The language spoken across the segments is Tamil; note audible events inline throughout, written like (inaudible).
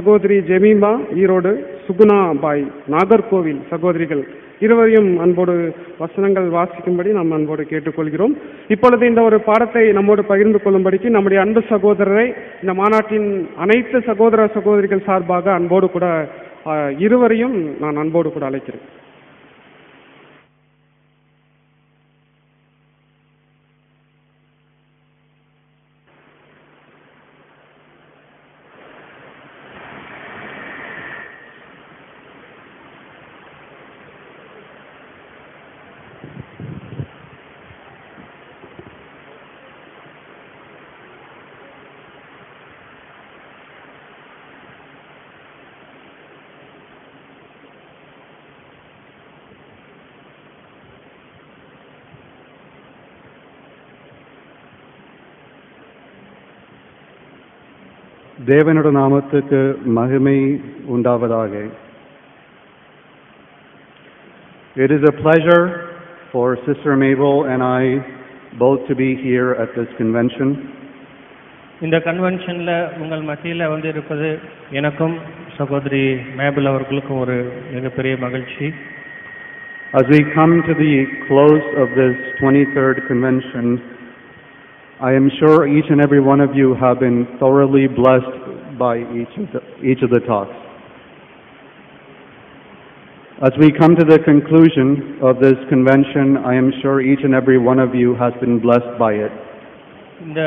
சகோதரி ஜெமீமா ஈரோடு சுகுணா பாய் நாகர்கோவில் சகோதரிகள். இருவரையும் அன்போடு வசனங்கள் வாசிக்கும்படி நாம் அன்போடு கேட்டுக்கொள்கிறோம். இப்பொழுது இந்த ஒரு பாடத்தை நம்மோடு பகிர்ந்து கொள்ளும்படிக்கு நம்முடைய அன்பு சகோதரரை இந்த மாநாட்டின் அனைத்து சகோதர சகோதரிகள் சார்பாக அன்போடு கூட இருவரையும் நான் அன்போடு கூட அழைக்கிறேன். தேவனுடைய நாமத்துக்கு மகிமை உண்டாவதாக It is a pleasure for Sister Mabel and I both to be here at this convention. இந்த கன்வென்ஷனில் உங்கள் மத்தியில் வந்து இருப்பது எனக்கும் சகோதரி மேபிள் அவர்களுக்கும் ஒரு மிகப்பெரிய மகிழ்ச்சி As we come to the close of this 23rd convention, I am sure each and every one of you have been thoroughly blessed by each of the, each of the talks. As we come to the conclusion of this convention, I am sure each and every one of you has been blessed by it. இந்த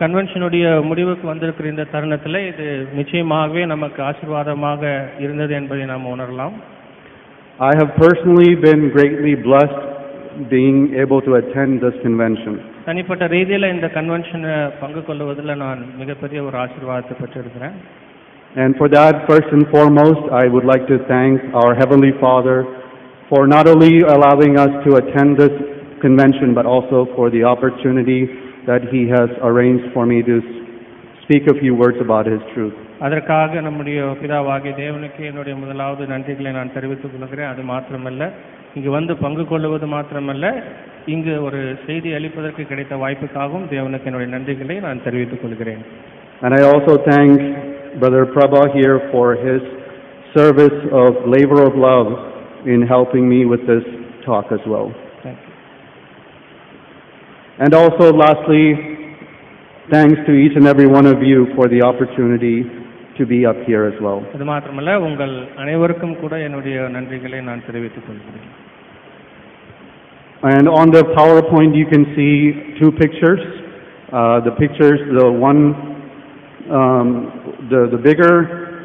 கன்வென்ஷனுடைய முடிவுக்கு வந்திருக்கிற இந்த தருணத்தில் இது நிச்சயமாகவே நமக்கு ஆசீர்வாதமாக இருந்தது என்பதை நாம் உணரலாம் I have personally been greatly blessed being able to attend this convention. தனிப்பட்ட ரீதியில் இந்த கன்வென்ஷனை பங்கு கொள்வதில் நான் மிகப்பெரிய ஒரு ஆசீர்வாதத்தை பெற்றிருக்கிறேன் And for that, first and foremost, I would like to thank our Heavenly Father for not only allowing us to attend this convention, but also for the opportunity that He has arranged for me to speak a few words about His truth. அதற்காக நம்முடைய பிதாவாகிய தேவனுக்கு என்னுடைய முதலாவது நன்றிகளை நான் தெரிவித்துக் கொள்கிறேன் அது மாத்திரமல்ல இங்கு வந்து பங்கு கொள்வது மாத்திரமல்ல இங்கு ஒரு செய்தி அளிப்பதற்கு கிடைத்த வாய்ப்புக்காகவும் தேவனுக்கு என்னுடைய நன்றிகளை நான் தெரிவித்துக் கொள்கிறேன் And I also thank Brother Prabha here for his service of labor of love in helping me with this talk as well. Thank you. And also lastly, thanks to each and every one of you for the opportunity to be up here as well. அது மாத்திரமல்ல உங்கள் அனைவருக்கும் கூட என்னுடைய நன்றிகளை நான் தெரிவித்துக் கொள்கிறேன் And on the PowerPoint, you can see two pictures. Uh, the pictures, the one, um, the, the bigger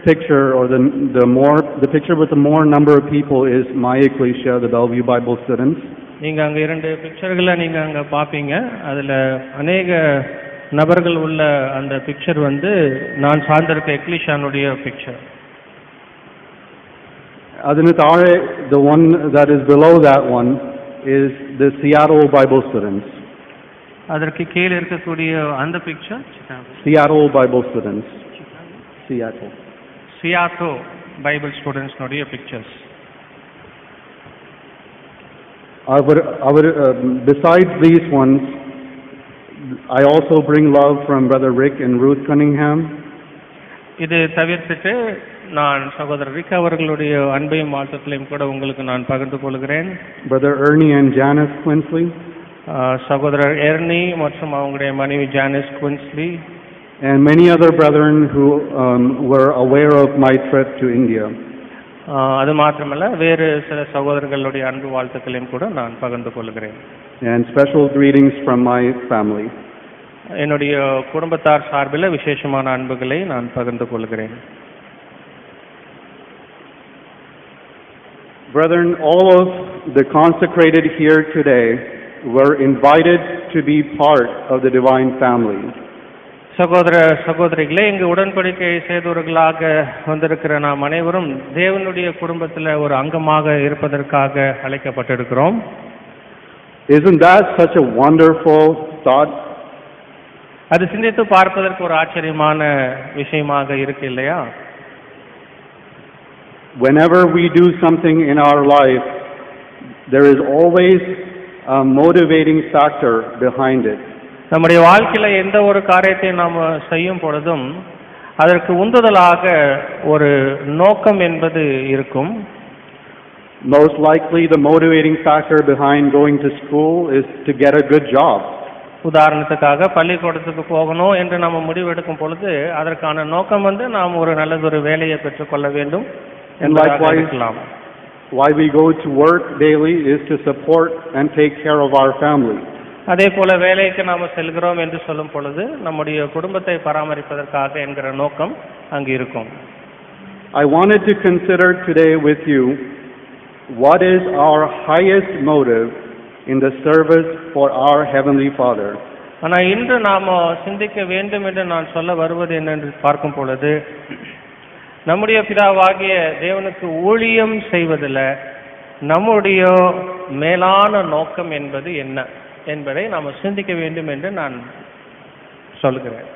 picture or the, the more, the picture with the more number of people is my ecclesia, the Bellevue Bible Students. நீங்க அங்க இரண்டு பிக்சர்களை நீங்க அங்க பாப்பீங்க அதுல அநேக நபர்கள் உள்ள அந்த பிக்சர் வந்து நான் சார்ந்திருக்க எக்லிஷானுடைய பிக்சர் அதனு தாழே, the one that is below that one is the Seattle Bible Students. அதற்கு கீழே இருக்கக்கூடிய அந்த picture Seattle Bible Students. Seattle. Seattle Bible ஸ்டூடெண்ட்ஸ்னுடைய pictures Our, our, um, besides these ones, I also bring love from Brother Rick and Ruth Cunningham. இது தவிர்த்துட்டு நான் சகோதரர் ரிக் அவர்களுடைய அன்பையும் வாழ்த்துக்களையும் கூட உங்களுக்கு நான் பகிர்ந்து கொள்கிறேன் Brother Ernie and Janice Quinsley, சகோதரர் எர்னி மற்றும் அவங்களுடைய மனைவி Janice Quinsley and many other brethren who um, were aware of my trip to India. Ah அது மாத்திரமல்ல வேறு சில சகோதரர்களுடைய அன்பு வாழ்த்துக்களையும் கூட நான் பகிர்ந்து கொள்கிறேன் And special greetings from my family. என்னுடைய குடும்பத்தார் சார்பில் விசேஷமான அன்புகளை நான் பகிர்ந்து கொள்கிறேன் Brethren, all of the consecrated here today were invited to be part of the divine family. சகோதர சகோதரிகளே இங்கு உடன்படிக்கை செய்தவர்களாக வந்திருக்கிற நாம் அனைவரும் தேவனுடைய குடும்பத்தில் ஒரு அங்கமாக இருப்பதற்காக அழைக்கப்பட்டிருக்கிறோம் Isn't that such a wonderful thought? அது சிந்தித்து பார்ப்பதற்கு ஒரு ஆச்சரியமான விஷயமாக இருக்கு இல்லையா Whenever we do something in our life, there is always a motivating factor behind it. நம்முடைய வாழ்க்கையில எந்த ஒரு காரியத்தை நாம் செய்யும் பொழுதும் அதற்கு உந்துதலாக ஒரு நோக்கம் என்பது இருக்கும் Most likely, the motivating factor behind going to school is to get a good job. உதாரணத்துக்காக பள்ளிக்கூடத்துக்கு போகணும் என்று நம்ம முடிவெடுக்கும் பொழுது அதற்கான நோக்கம் வந்து நாம் ஒரு நல்லதொரு வேலையை பெற்றுக்கொள்ள வேண்டும் என்பதாக likewise, இருக்கலாம் Why we go to work daily is to support and take care of our family. அதே போல வேலைக்கு நாம் செல்கிறோம் என்று சொல்லும் பொழுது நம்முடைய குடும்பத்தை பராமரிப்பதற்காக என்கிற நோக்கம் அங்கு இருக்கும் I wanted to consider today with you what is our highest motive in the service for our Heavenly Father. ஆனால் இன்று நாம சிந்திக்க வேண்டும் என்று நான் சொல்ல வருவது என்னென்று பார்க்கும் பொழுது நம்முடைய பிதாவாகிய தேவனுக்கு ஊழியம் செய்வதில் நம்முடைய மேலான நோக்கம் என்பது என்ன என்பதை நாம் சிந்திக்க வேண்டும் என்று நான் சொல்கிறேன்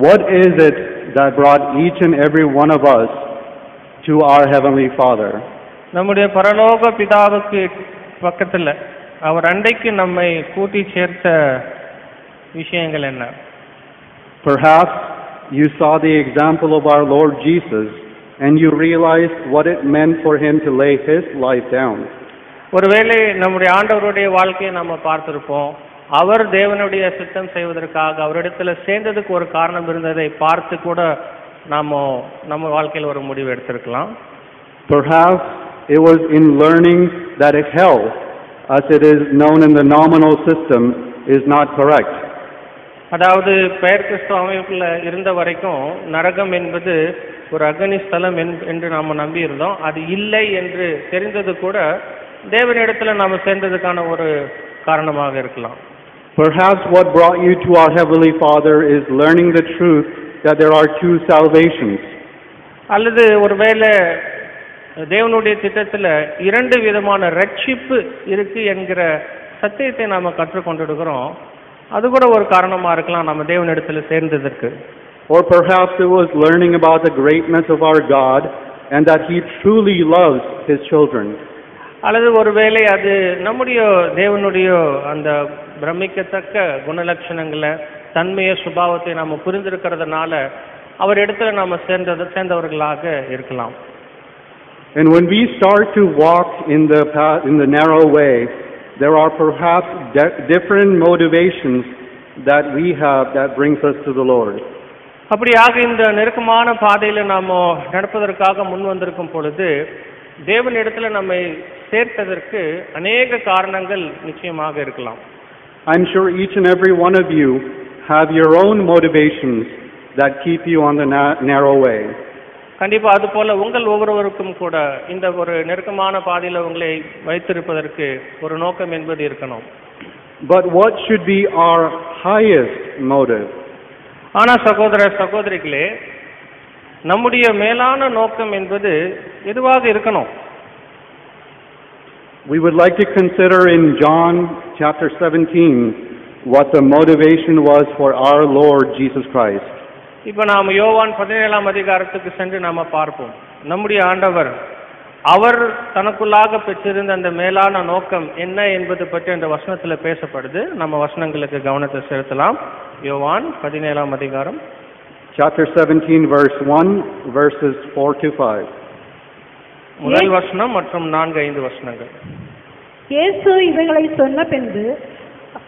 What is it that brought each and every one of us to our Heavenly Father? நம்முடைய பரலோக பிதாவுக்கு பக்கத்தில் அவர் அண்டைக்கு நம்மை கூட்டி சேர்த்த விஷயங்கள் என்ன? Perhaps you saw the example of our Lord Jesus and you realized what it meant for him to lay his life down. ஒருவேளை நம்முடைய ஆண்டவருடைய வாழ்க்கையை நம்ம பார்த்திருப்போம். அவர் தேவனுடைய சித்தம் செய்வதற்காக அவரிடத்துல சேர்ந்ததுக்கு ஒரு காரணம் இருந்ததை பார்த்து கூட நாம நம்ம வாழ்க்கையில் ஒரு முடிவு எடுத்திருக்கலாம். Perhaps it was in learning that hell, as it is known in the nominal system, is not correct. அதாவது பெயர் கிறிஸ்துவ அமைப்புல இருந்த வரைக்கும் நரகம் என்பது ஒரு அக்னி ஸ்தலம் என்- என்று நாம நம்பி இருந்தோம் அது இல்லை என்று தெரிந்தது கூட தேவனிடத்துல நாம சேர்ந்ததுக்கான ஒரு காரணமாக இருக்கலாம் Perhaps what brought you to our Heavenly Father is learning the truth that there are two salvations. அல்லது ஒருவேளை தேவனுடைய திட்டத்துல இரண்டு விதமான ரட்சிப்பு இருக்கு என்கிற சத்தியத்தை நாம கற்றுக்கொண்டிருக்கிறோம் அது கூட ஒரு காரணமா இருக்கலாம் நம்ம தேவனிடத்துல சேர்ந்ததற்கு. Or perhaps it was learning about the greatness of our God and that He truly loves His children. அல்லது ஒருவேளை அது நம்முடைய தேவனுடைய அந்த பிரமிக்கத்தக்க குணலட்சணங்களை தன்மைய சுபாவத்தை நாம புரிந்திருக்கிறதுனால அவர் இடத்துல நாம சேர்ந்தது சேர்ந்தவர்களாக இருக்கலாம். And when we start to walk in the path, in the narrow way, there are perhaps de- different motivations that we have that brings us to the Lord. அப்படியாக இந்த நெருக்கமான பாதையில நாம நடப்பதற்காக முன் வந்திருக்கும் பொழுது தேவனிடத்துல நம்மை சேர்த்ததற்கு அநேக காரணங்கள் நிச்சயமாக இருக்கலாம் I'm sure each and every one of you have your own motivations that keep you on the na- narrow way. கண்டிப்பா அது போல உங்கள் ஒவ்வொருவருக்கும் கூட இந்த ஒரு நெருக்கமான பாதையில உங்களை வைத்திருப்பதற்கு ஒரு நோக்கம் என்பது இருக்கணும் But what should be our highest motive? ஆனா சகோதர சகோதரிகளே நம்முடைய மேலான நோக்கம் என்பது எதுவாக இருக்கணும் We would like to consider in John chapter 17 what the motivation was for our Lord Jesus Christ. இப்ப நாம் யோவான் பதினேழாம் அதிகாரத்துக்கு சென்று நாம பார்ப்போம். நம்முடைய ஆண்டவர் அவர் தனக்குள்ளாக பெற்றிருந்த அந்த மேலான நோக்கம் என்ன என்பது பற்றி அந்த வசனத்துல பேசப்படுது. நம்ம வசனங்களுக்கு கவனத்தை செலுத்தலாம். யோவான் பதினேழாம் அதிகாரம். Chapter 17, verse 1, verses 4 to 5. முதல் வசனம் மற்றும் நான்கு ஐந்து வசனங்கள். இயேசு இவைகளை சொன்ன பின்பு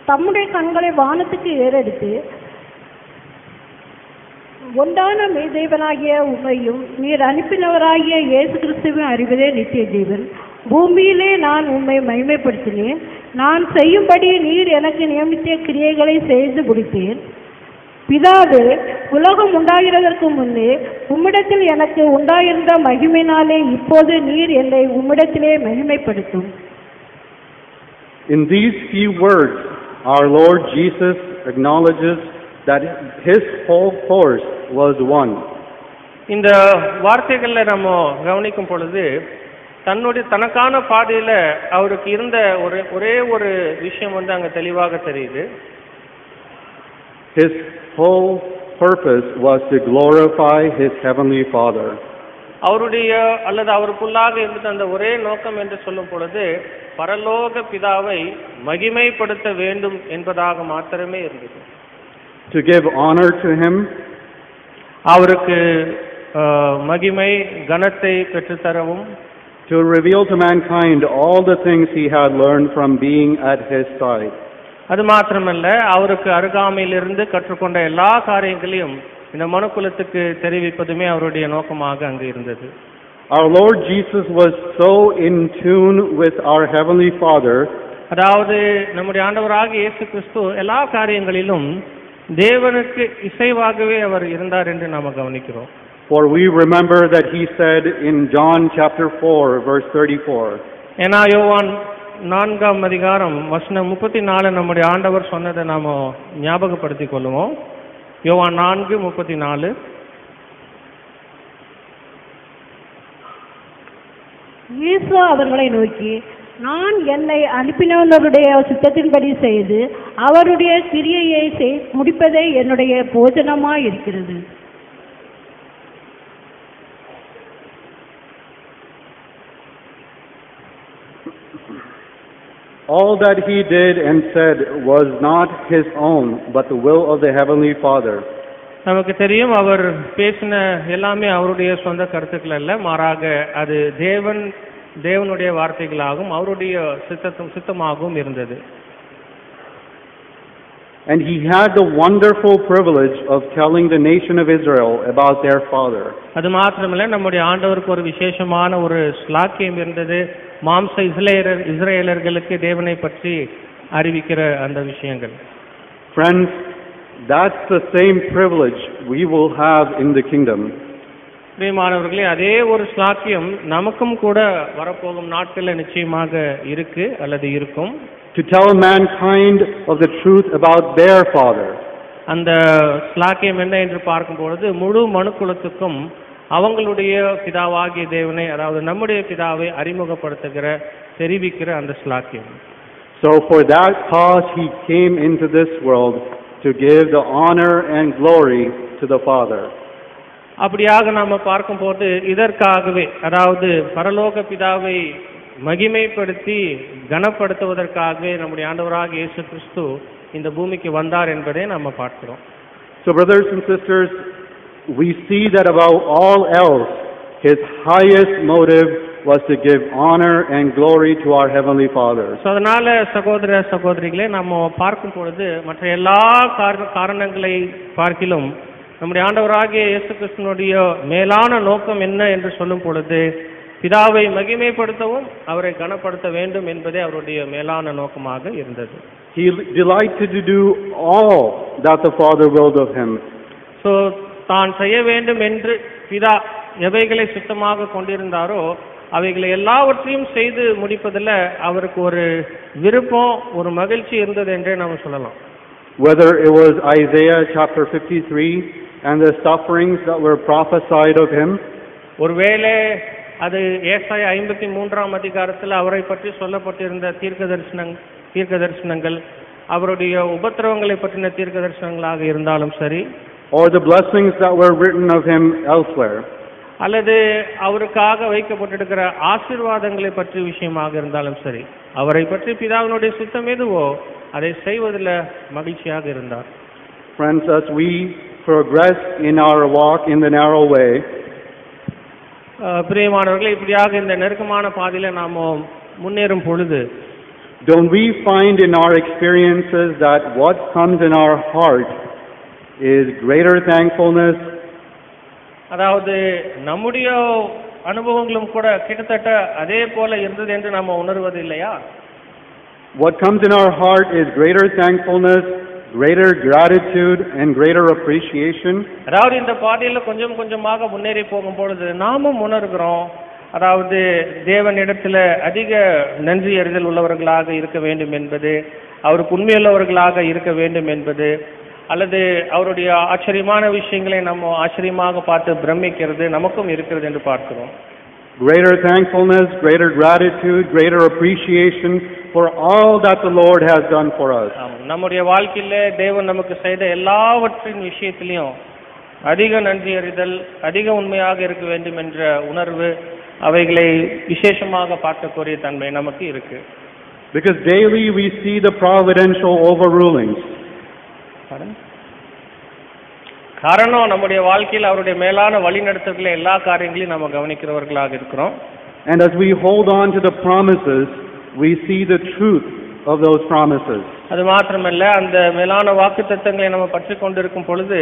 தம்முடைய கண்களை வானத்துக்கு ஏறெடுத்து ஒன்றான மெய்தேவனாகிய உமையும் நீர் அனுப்பினவராகிய இயேசு கிறிஸ்துவின் அறிவதே நித்திய ஜீவன். பூமியிலே நான் உம்மை மகிமைப்படுத்தினேன். நான் செய்யும்படி நீர் எனக்கு நியமித்த கிரியைகளை செய்து முடித்தேன். பிதாவே உலகம் உண்டாகிறதற்கு முன்னே உம்மிடத்தில் எனக்கு உண்டாயிருந்த மகிமையினாலே இப்போது நீர் என்னை உம்மிடத்திலே மகிமைப்படுத்தும். In these few words, our Lord Jesus acknowledges that his whole force was one. இந்த வார்த்தைகள்ல நம்ம கவனிக்கும் பொழுது தன்னுடைய தனக்கான பாதையில அவருக்கு இருந்த ஒரு ஒரே ஒரு விஷயம் வந்து அங்க தெளிவாக தெரியுது His whole purpose was to glorify his heavenly Father. அவருடைய அல்லது அவருக்குள்ளாக இருந்த அந்த ஒரே நோக்கம் என்று சொல்லும் பொழுது பரலோக பிதாவை மகிமைப்படுத்த வேண்டும் என்பதாக மாத்திரமே இருந்தது To give honor to him, அவருக்கு மகிமை கனத்தை பெற்றுத்தரவும். To reveal to mankind all the things he had learned from being at his side. அது மாத்திரமல்ல அவருக்கு அருகாமையிலிருந்து கற்றுக்கொண்ட எல்லா காரியங்களையும் இந்த மனுக்குலத்துக்கு தெரிவிப்பதுமே அவருடைய நோக்கமாக அங்கு இருந்தது. Our Lord Jesus was so in tune with our Heavenly Father. அதாவது நம்முடைய ஆண்டவராகிய இயேசு கிறிஸ்து எல்லா காரியங்களிலும் தேவனுக்கு இசைவாகவே அவர் இருந்தார் என்று நாம கவனிக்கிறோம். For we remember that he said in John chapter 4, verse 34, ஏன்னா யோவான் நான்காம் அதிகாரம் வசனம் முப்பத்தி நாலு நம்முடைய ஆண்டவர் சொன்னதை நாம ஞாபகப்படுத்திக் கொள்ளுவோம் யோவான் நான்கு முப்பத்தி நாலு இயேசு அவர்களை நோக்கி நான் என்னை அனுப்பினவருடைய சித்தத்தின்படி செய்து அவருடைய கிரியையை செய் முடிப்பதே என்னுடைய போஜனமாய் இருக்கிறது All that he did and said was not his own, but the will of the Heavenly Father. நமக்கு தெரியும் அவர் பேசின எல்லாமே அவருடைய சொந்த கருத்துக்கள் அல்ல மாறாக அது தேவன் தேவனுடைய வார்த்தைகளாகவும் அவருடைய சித்தத்தும் சித்தமாகவும் இருந்தது And he had the wonderful privilege of telling the nation of Israel about their father. அது மாத்திரமல்ல நம்முடைய ஆண்டவருக்கு ஒரு விசேஷமான ஒரு ஸ்லாக்கியம் இருந்தது மாம்ச இஸ்ரேலர் இஸ்ரேலர்களுக்கு தேவனை பற்றி அறிவிக்கிற அந்த விஷயங்கள் Friends, that's the same privilege we will have in the kingdom. பிரியமானவர்களே அதே ஒரு ஸ்லாக்கியம் நமக்கும் கூட வரப்போகும் நாட்களில் நிச்சயமாக இருக்கு அல்லது இருக்கும் To tell mankind of the truth about their father. அந்த ஸ்லாக்கியம் என்ன என்று பார்க்கும் பொழுது முழு மனுக்குலத்துக்கும் அவங்களுடைய பிதாவாகிய தேவனை அதாவது நம்முடைய பிதாவை அறிமுகப்படுத்துகிற தெரிவிக்கிற அந்த ஸ்லாக்கியம் So for that cause he came into this world to give the honor and glory to the Father. அப்படியாக நாம பார்க்கும்போது இதற்காகவே அதாவது பரலோக பிதாவை மகிமைப்படுத்தி கனப்படுத்துவதற்காகவே நம்முடைய ஆண்டவராக இயேசு கிறிஸ்து இந்த பூமிக்கு வந்தார் என்பதை நம்ம பார்க்கிறோம் So brothers and sisters, we see that above all else, his highest motive was to give honor and glory to our Heavenly Father. So அதனால சகோதர சகோதரிகளே நம்ம பார்க்கும் பொழுது மற்ற எல்லா கார காரணங்களை பார்க்கிலும் நம்முடைய ஆண்டவராகிய இயேசு கிறிஸ்துனுடைய மேலான நோக்கம் என்ன என்று சொல்லும் பொழுது பிதாவை மகிமைப்படுத்தவும் அவரை கனப்படுத்த வேண்டும் என்பதே அவருடைய மேலான நோக்கமாக இருந்தது He delighted to do all that the Father willed of him. So தான் செய்ய வேண்டும் என்று பிதா எவைகளை சுத்தமாக கொண்டிருந்தாரோ அவைகளை எல்லாவற்றையும் செய்து முடிப்பதில் அவருக்கு ஒரு விருப்பம் ஒரு மகிழ்ச்சி இருந்தது என்றே நாம் சொல்லலாம் Whether it was Isaiah chapter 53 and the sufferings that were prophesied of him, ஒருவேளை அது ஏசாய ஐம்பத்தி மூன்றாம் அதிகாரத்தில் அவரை பற்றி சொல்லப்பட்டிருந்த தீர்க்க தரிசனங் தீர்க்க தரிசனங்கள் அவருடைய உபத்திரவங்களை பற்றின தீர்க்க தரிசனங்களாக இருந்தாலும் சரி or the blessings that were written of him elsewhere. அல்லது அவருக்காக வைக்கப்பட்டிருக்கிற ஆசீர்வாதங்களை பற்றி விஷயமாக இருந்தாலும் சரி அவரை பற்றி பிதாவினுடைய சித்தம் எதுவோ அதை செய்வதில் மகிழ்ச்சியாக இருந்தார் Friends, as we progress in our walk in the narrow way, அஹ், பிரியமானவர்களே இப்படியாக இந்த நெருக்கமான பாதையில நாம முன்னேறும் பொழுது don't we find in our experiences that what comes in our heart is greater thankfulness, அதாவது நம்முடைய அனுபவங்களும் கூட கிட்டத்தட்ட அதே போல இருந்தது என்று நம்ம உணர்வது இல்லையா what comes in our heart is greater thankfulness, greater gratitude, and greater appreciation? அதாவது இந்த பாதையில கொஞ்சம் கொஞ்சமாக முன்னேறி போகும் பொழுது நாமும் உணர்கிறோம் அதாவது தேவனிடத்துல அதிக நன்றி அறிதல் உள்ளவர்களாக இருக்க வேண்டும் என்பது அவருக்கு உண்மையுள்ளவர்களாக இருக்க வேண்டும் என்பது அல்லது அவருடைய ஆச்சரியமான விஷயங்களை நம்ம ஆச்சரியமாக பார்த்து பிரமிக்கிறது நமக்கும் இருக்கிறது என்று பார்க்கிறோம் Greater thankfulness, greater gratitude, greater appreciation for all that the Lord has done for us. ஆமாம். நம்முடைய வாழ்க்கையில தேவன் நமக்கு செய்த எல்லாவற்றின் விஷயத்திலையும் அதிக நன்றி அறிதல் அதிக உண்மையாக இருக்க வேண்டும் என்ற உணர்வு அவைகளை விசேஷமாக பார்க்கக்கூடிய தன்மை நமக்கு இருக்கு Because daily we see the providential overrulings. Pardon? காரணம் நம்முடைய வாழ்க்கையில் அவருடைய மேலான வழிநடத்தல்களை எல்லா காரியங்களையும் நம்ம கவனிக்கிறவர்களாக இருக்கிறோம் And as we hold on to the promises, we see the truth of those promises. அது மாத்திரமல்ல அந்த மேலான வாக்கு தத்தங்களை நம்ம பற்றி கொண்டிருக்கும் பொழுது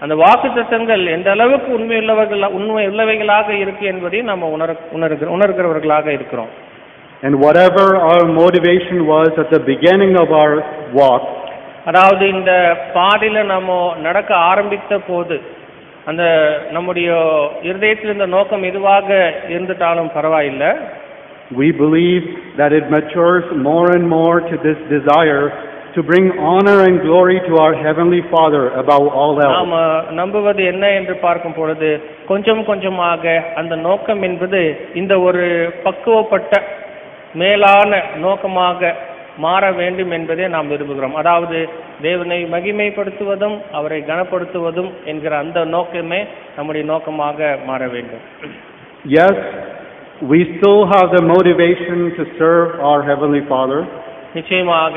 அந்த வாக்கு தத்தங்கள் எந்த அளவுக்கு உண்மையுள்ளவர்கள் உண்மை உள்ளவைகளாக இருக்கு என்பதையும் நம்ம உணர உணர்கிற உணர்கிறவர்களாக இருக்கிறோம் And whatever our motivation was at the beginning of our walk, அதாவது இந்த பாதையில நம்ம நடக்க ஆரம்பித்த போது அந்த நம்முடைய இருதயத்தில் இருந்த நோக்கம் எதுவாக இருந்துட்டாலும் பரவாயில்லை we believe that it matures more and more to this desire to bring honor and glory to our Heavenly Father above all else. நாம நம்புவது என்ன என்று பார்க்கும் பொழுது கொஞ்சம் கொஞ்சமாக அந்த நோக்கம் என்பது இந்த ஒரு பக்குவப்பட்ட மேலான நோக்கமாக மாற வேண்டும் என்பதே நாம் விரும்புகிறோம். அதாவது தேவனை மகிமைப்படுத்துவதும் அவரை கனப்படுத்துவதும் என்கிற அந்த நோக்கமே நம்முடைய நோக்கமாக மாற வேண்டும். Yes, we still have the motivation to serve our Heavenly Father, நிச்சயமாக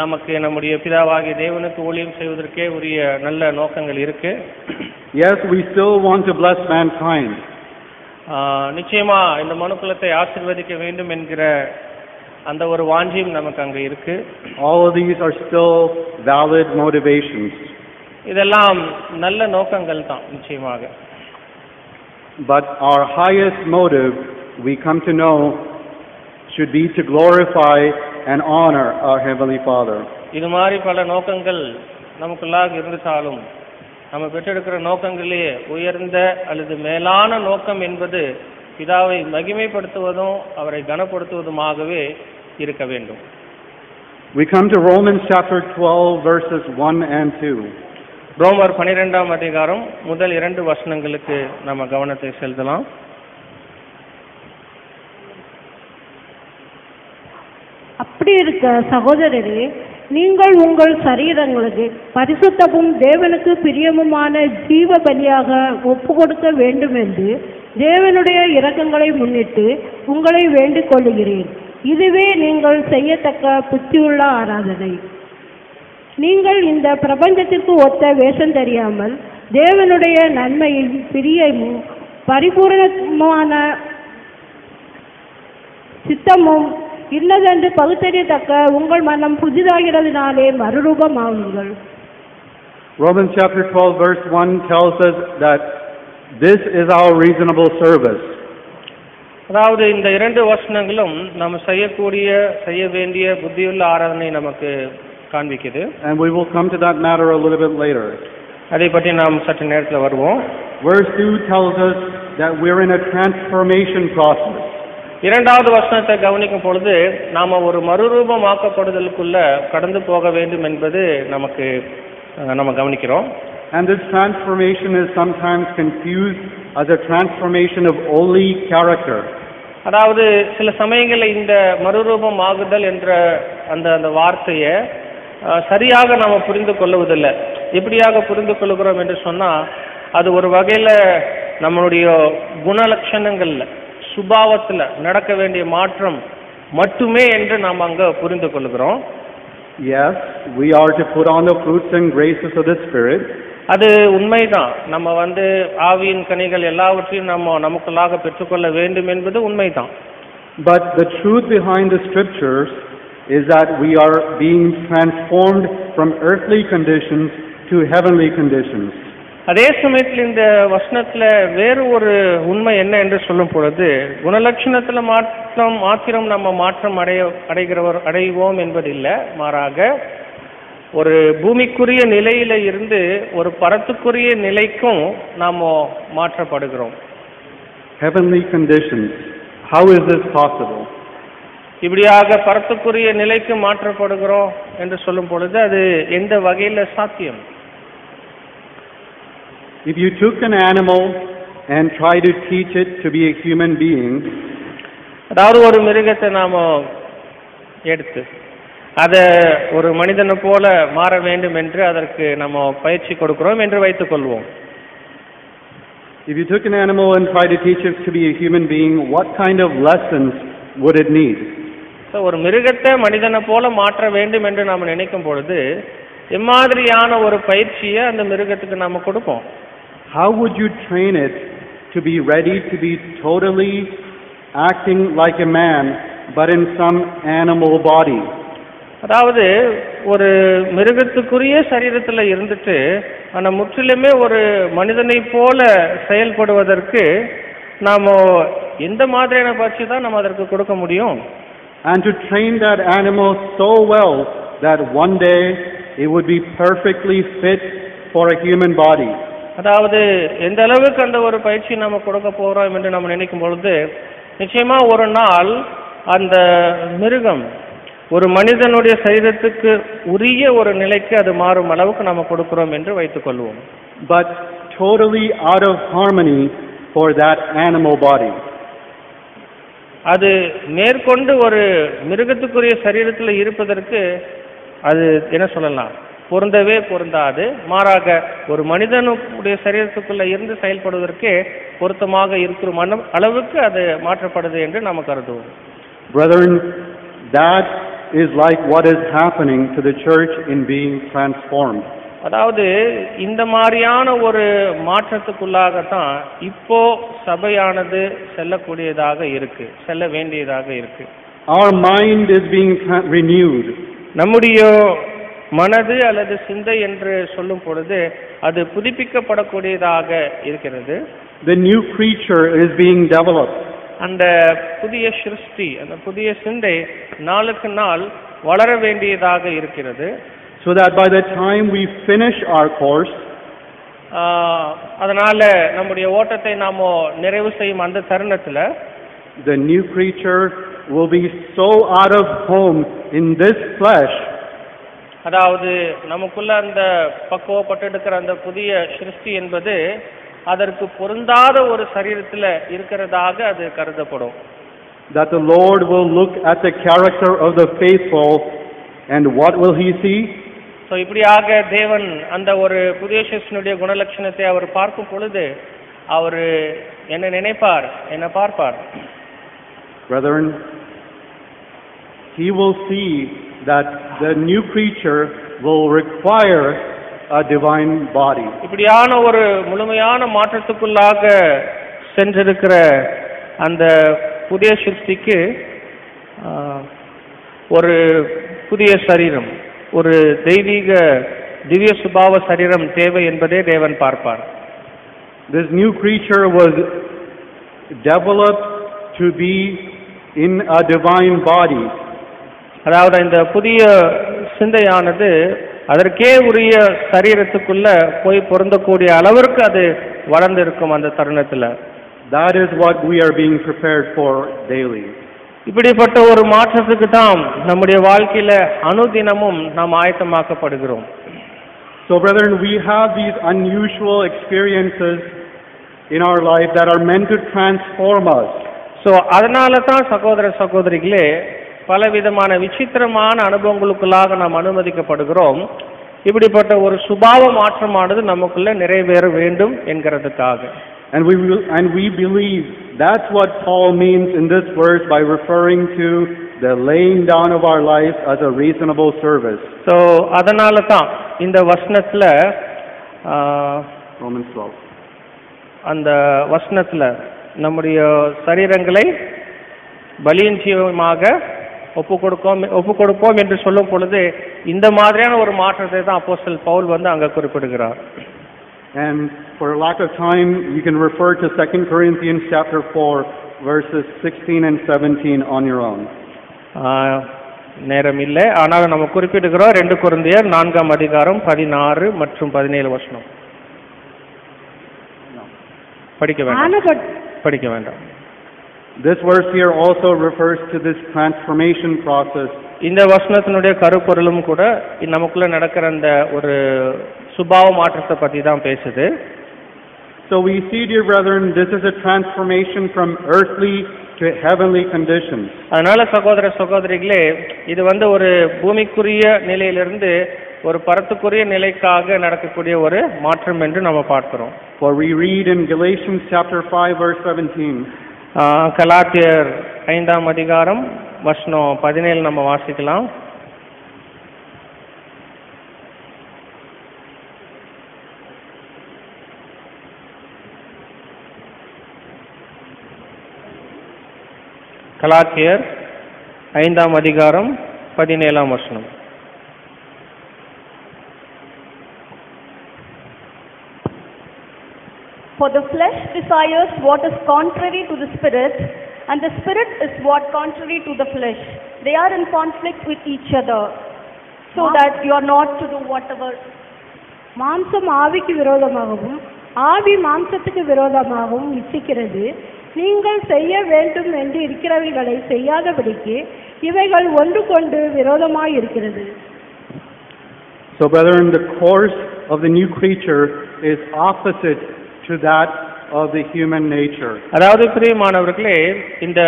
நமக்கு நம்முடைய பிதாவாகிய தேவனுக்கு ஊழியம் செய்வதற்கே உரிய நல்ல நோக்கங்கள் இருக்கு. Yes, we still want to bless mankind. நிச்சயமா இந்த மனுக்குலத்தை ஆசீர்வதிக்க வேண்டும் என்கிற அந்த ஒரு வாஞ்சியும் நமக்கு அங்க இருக்கு All of these are still valid motivations. இதெல்லாம் நல்ல நோக்கங்கள் தான் நிச்சயமாக But our highest motive, we come to know, should be to glorify and honor our Heavenly Father. இது மாதிரி பல நோக்கங்கள் நமக்குள்ளாக இருந்துட்டாலும் நம்ம பெற்றெடுக்கிற நோக்கங்களே உயர்ந்த அல்லது மேலான நோக்கம் என்பது பிதாவை மகிமைப்படுத்துவதும் அவரை கனப்படுத்துவதுமாகவே இருக்க வேண்டும் We come to Romans chapter 12, verses 1 and 2. ரோமர் பனிரெண்டாம் அதிகாரம் முதல் இரண்டு வசனங்களுக்கு நம்ம கவனத்தை செலுத்தலாம் அப்படி இருக்க சகோதரரே நீங்கள் உங்கள் சரீரங்களுக்கு பரிசுத்தமும் தேவனுக்கு பிரியமுமான ஜீவ பலியாக ஒப்பு கொடுக்க வேண்டும் என்று தேவனுடைய இரக்கங்களை முன்னிட்டு உங்களை வேண்டிக் கொள்ளுகிறேன் இதுவே நீங்கள் செய்யத்தக்க புத்தியுள்ள ஆராதனை. நீங்கள் இந்த பிரபஞ்சத்திற்கு ஒத்த வேஷம் தெரியாமல் தேவனுடைய நன்மையும் பிரியமும் பரிபூர்ணமான சித்தமும் இன்னதென்று பகுத்தறியத்தக்க உங்கள் மனம் புதிதாகிறதுனாலே மறுரூபமாகுங்கள். Romans chapter 12, verse 1 tells us that this is our reasonable service. அதாவது இந்த இரண்டு வசனங்களும் நம்ம செய்யக்கூடிய செய்ய வேண்டிய புத்தியுள்ள ஆராதனை நமக்கு காண்பிக்குது And we will come to that matter a little bit later. அதை பற்றி நாம் சற்று நேரத்தில் வருவோம் Verse 2 tells us that we're in a transformation process. இரண்டாவது வசனத்தை கவனிக்கும் பொழுது நாம ஒரு மறுரூபமாக்கப்படுதலுக்குள்ள கடந்து போக வேண்டும் என்பது நமக்கு நம்ம கவனிக்கிறோம் And this transformation is sometimes confused as a transformation of only character. அதாவது சில சமயங்களில் இந்த மறுரூபம் ஆகுதல் என்ற அந்த அந்த வார்த்தையை அஹ், சரியாக நாம் புரிந்து கொள்ளுவதில்லை. எப்படியாக புரிந்து கொள்கிறோம் என்று சொன்னா அது ஒரு வகையில நம்மளுடைய குணலட்சணங்கள்ல சுபாவத்துல நடக்க வேண்டிய மாற்றம் மட்டுமே என்று நாம் அங்க புரிந்து கொள்கிறோம் Yes, we are to put on the fruits and graces of the Spirit, அது உண்மைதான். நம்ம வந்து ஆவியின் கனிகள் எல்லாவற்றையும் நம்ம நமக்குள்ளாக பெற்றுக்கொள்ள வேண்டும் என்பது உண்மைதான். But the truth behind the scriptures is that we are being transformed from earthly conditions to heavenly conditions. அதே சமயத்தில் இந்த வசனத்துல வேறு ஒரு உண்மை என்ன என்று சொல்லும் பொழுது குணலட்சணத்துல மாற்றம் மாத்திரம் நம்ம மாற்றம் அடைய அடைகிறவர் அடைவோம் என்பதில்லை. மாறாக ஒரு பூமிக்குரிய நிலையில இருந்து ஒரு பரத்துக்குரிய நிலைக்கும் நாம மாற்றப்படுகிறோம் Heavenly conditions. How is this possible? இப்படியாக பரத்துக்குரிய நிலைக்கு மாற்றப்படுகிறோம் என்று சொல்லும் பொழுது அது எந்த வகையில சாத்தியம் If you took an animal and tried to teach it to be a human being, அதாவது ஒரு மிருகத்தை நாம எடுத்து அதை ஒரு மனிதனை போல மாற வேண்டும் என்று அதற்கு நம்ம பயிற்சி கொடுக்கிறோம் என்று வைத்துக் கொள்வோம் if you took an animal and tried to teach it to be a human being, what kind of lessons would it need? So, ஒரு மிருகத்தை மனிதனை போல மாற்ற வேண்டும் என்று நாம் நினைக்கும் பொழுது எம்மாதிரியான ஒரு பயிற்சியை அந்த மிருகத்துக்கு நம்ம கொடுப்போம் How would you train it to be ready to be totally acting like a man, but in some animal body? அதாவது ஒரு மிருகத்துக்குரிய சரீரத்துல இருந்துட்டு ஆனா முற்றிலுமே ஒரு மனிதனை போல செயல்படுவதற்கு நாம எந்த மாதிரியான பயிற்சி தான் நம்ம அதற்கு கொடுக்க முடியும் And to train that animal so well that one day it would be perfectly fit for a human body. அதாவது எந்த அளவுக்கு அந்த ஒரு பயிற்சி நம்ம கொடுக்க போறோம் என்று நம்ம நினைக்கும் பொழுது நிச்சயமா ஒரு நாள் அந்த மிருகம் ஒரு மனிதனுடைய சரீரத்துக்கு உரிய ஒரு நிலைக்கு அது மாறும் அளவுக்கு நம்ம கொடுக்கிறோம் என்று வைத்துக் கொள்வோம். But totally out of harmony for that animal body. அது மேற்கொண்டு ஒரு மிருகத்துக்குரிய சரீரத்தில் இருப்பதற்கு அது என்ன சொல்லலாம்? பொருந்தவே பொருந்தாது. மாறாக ஒரு மனிதனுடைய சரீரத்துக்குள்ள இருந்து செயல்படுவதற்கே பொருத்தமாக இருக்கிற மனம் அளவுக்கு அது மாற்றப்படுது என்று நம்ம கருதுவோம். Brethren, that is like what is happening to the church in being transformed. அதாவது இந்த மாதிரியான ஒரு மாற்றத்துக்குள்ளாகத்தான் இப்போ சபையானது செல்லக்கூடியதாக இருக்கு செல்ல வேண்டியதாக இருக்கு Our mind is being tra- renewed. நம்முடைய மனது அல்லது சிந்தை என்று சொல்லும் பொழுது அது புதுப்பிக்கப்படக்கூடியதாக இருக்கிறது The new creature is being developed. அந்த புதிய சிருஷ்டி அந்த புதிய சிந்தை நாளுக்கு நாள் வளர வேண்டியதாக இருக்கிறது. So that by the time we finish our course, அதனால நம்முடைய ஓட்டத்தை நாம நிறைவு செய்யும் அந்த தருணத்துல the new creature will be so out of home in this flesh. அதாவது நமக்குள்ள அந்த பக்குவப்பட்டு இருக்கிற அந்த புதிய சிருஷ்டி என்பது அதற்கு பொருந்தாத ஒரு சரீரத்துல இருக்கிறதாக அது கருதப்படும் that the Lord will look at the character of the faithful and what will he see? So இப்படியாக தேவன் அந்த ஒரு புதிய சிருஷ்டினுடைய குணலட்சணத்தை அவர் பார்க்கும் பொழுது அவர் என்ன நினைப்பார் என்ன பார்ப்பார் Brethren, he will see that the new creature will require a divine body. இப்படியான ஒரு முழுமையான மாற்றத்துக்குள்ளாக சென்றிருக்கிற அந்த புதிய சிருஷ்டிக்கு ஒரு புதிய சரீரம் ஒரு தெய்வீக திவ்ய சுபாவ சரீரம் தேவை என்பதே தேவன் பார்ப்பார் This new creature was developed to be in a divine body. அதாவது இந்த புதிய சிந்தையானது அதற்கே உரிய சரீரத்துக்குள்ள போய் பொருந்தக்கூடிய அளவிற்கு அது வளர்ந்திருக்கும் அந்த தருணத்துல That is what we are being prepared for daily. இப்படிப்பட்ட ஒரு மாற்றத்துக்கு தான் நம்முடைய வாழ்க்கையில அனுதினமும் நாம் ஆயத்தமாக்கப்படுகிறோம் So, brethren, we have these unusual experiences in our life that are meant to transform us. So அதனால தான் சகோதர சகோதரிகளே பலவிதமான விசித்திரமான அனுபவங்களுக்குள்ளாக நாம் அனுமதிக்கப்படுகிறோம் இப்படிப்பட்ட ஒரு சுபாவ மாற்றமானது நமக்குள்ள நிறைவேற வேண்டும் என்கிறதுக்காக And we, will, and we believe that's what Paul means in this verse by referring to the laying down of our lives as a reasonable service. So அதனால தான் இந்த வசனத்துல Romans 12. அந்த வசனத்துல நம்முடைய சரீரங்களை பலியின் ஜீவமாக ஒப்பு கொடுப்போம் ஒப்பு கொடுப்போம் என்று சொல்லும் பொழுது இந்த மாதிரியான ஒரு மாற்றத்தை தான் அப்போஸ்தலன் பவுல் வந்து அங்க குறிப்பிடுகிறார். And for lack of time, you can refer to 2 Corinthians chapter 4, verses 16 and 17 on your own. நேரம் இல்லை. ஆனால் நம்ம குறிப்பிடுகிறோம் ரெண்டு குருந்தியர் நான்காம் அதிகாரம் பதினாறு மற்றும் பதினேழு வசனம். படிக்க வேண்டாம். படிக்க வேண்டாம். This verse here also refers to this transformation process இந்த வசனத்தினுடைய கருப்பொருளும் கூட நமக்குள்ள நடக்கிற அந்த ஒரு சுபாவ மாற்றத்தை பத்தி தான் பேசுது So we see, dear brethren, this is a transformation from earthly to heavenly conditions. அதனால சகோதர சகோதரிகளே இது வந்து ஒரு பூமிக்குரிய நிலையிலிருந்து ஒரு பரத்துக்குரிய நிலைக்காக நடக்கக்கூடிய ஒரு மாற்றம் என்று நம்ம பார்க்கிறோம் For we read in Galatians chapter 5, verse 17, ஆஹ், கலாத்தியர் ஐந்தாம் அதிகாரம் வஷ்ணம் பதினேழு நம்ம வாசிக்கலாம். கலாத்தியர் ஐந்தாம் அதிகாரம் பதினேழாம் வசனம். For the flesh desires what is contrary to the spirit, and the spirit is what contrary to the flesh. They are in conflict with each other, so that you are not to do whatever. மாம்சம் ஆவிக்கு விரோதமாகவும் ஆவி மாம்சத்துக்கு விரோதமாகவும் இச்சிக்கிறது நீங்கள் செய்ய வேண்டும் என்று இருக்கிறவைகளை செய்யாதபடிக்கு இவைகள் ஒன்று கொண்டு விரோதமாய் இருக்கிறது So brethren, the course of the new creature is opposite to that of the human nature. அதாவது பிரியமானவர்களே இந்த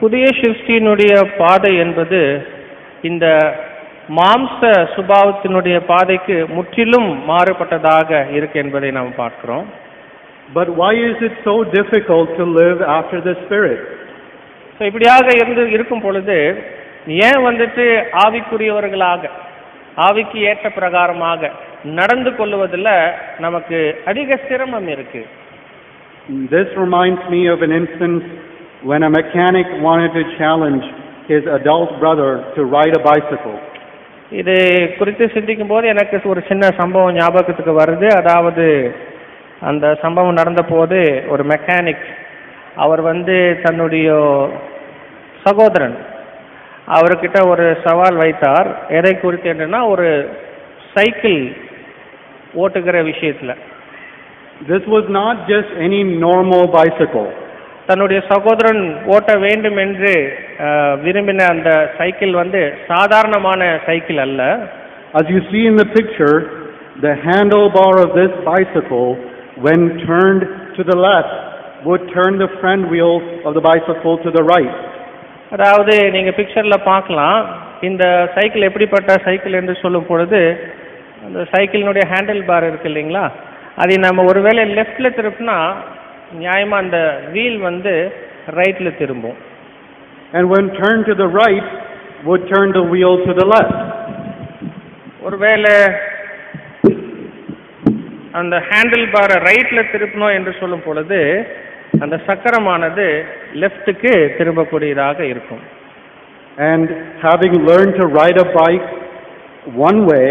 புதிய சிருஷ்டியினுடைய பாதை என்பது இந்த மாம்ச சுபாவத்தினுடைய பாதைக்கு முற்றிலும் மாறுபட்டதாக இருக்கு என்பதை நாம் பார்க்கிறோம் But why is it so difficult to live after the Spirit? So இப்படியாக இருந்து இருக்கும் பொழுது ஏன் வந்துட்டு ஆவிக்குரியவர்களாக ஆவிக்கு ஏற்ற பிரகாரமாக நடந்து கொள்வதில் நமக்கு அதிக சிரமம் இருக்கு. This reminds me of an instance when a mechanic wanted to challenge his adult brother to ride a bicycle. இது குறித்து சிந்திக்கும் போது எனக்கு ஒரு சின்ன சம்பவம் ஞாபகத்துக்கு வருது. அதாவது அந்த சம்பவம் நடந்த போது ஒரு மெக்கானிக் அவர் வந்து தன்னுடைய சகோதரன் அவர்கிட்ட ஒரு சவால் வைத்தார். எதை குறித்து என்னன்னா ஒரு சைக்கிள் ஓட்டுகிற விஷயத்துல This was not just any normal bicycle. தன்னுடைய சகோதரன் ஓட்ட வேண்டும் என்று விரும்பின அந்த சைக்கிள் வந்து சாதாரணமான சைக்கிள் அல்ல As you see in the picture, the handlebar of this bicycle, when turned to the left, would turn the front wheel of the bicycle to the right. அதாவது நீங்க பிக்சர்ல பார்க்கலாம் இந்த சைக்கிள் எப்படிப்பட்ட சைக்கிள் என்று சொல்லும் பொழுது அந்த சைக்கிளினுடைய ஹேண்டில் பார் இருக்கு இல்லைங்களா? அதை நம்ம ஒருவேளை லெஃப்ட்ல திருப்பினா நியாயமா அந்த வீல் வந்து ரைட்ல திரும்பும். And when turned to the right, would turn the wheel to the left. ஒருவேளை அந்த ஹேண்டில் பாரை ரைட்ல திருப்பணும் என்று சொல்லும் பொழுது அந்த சக்கரமானது லெஃப்ட்டுக்கு திரும்பக்கூடியதாக இருக்கும். And having learned to ride a bike one way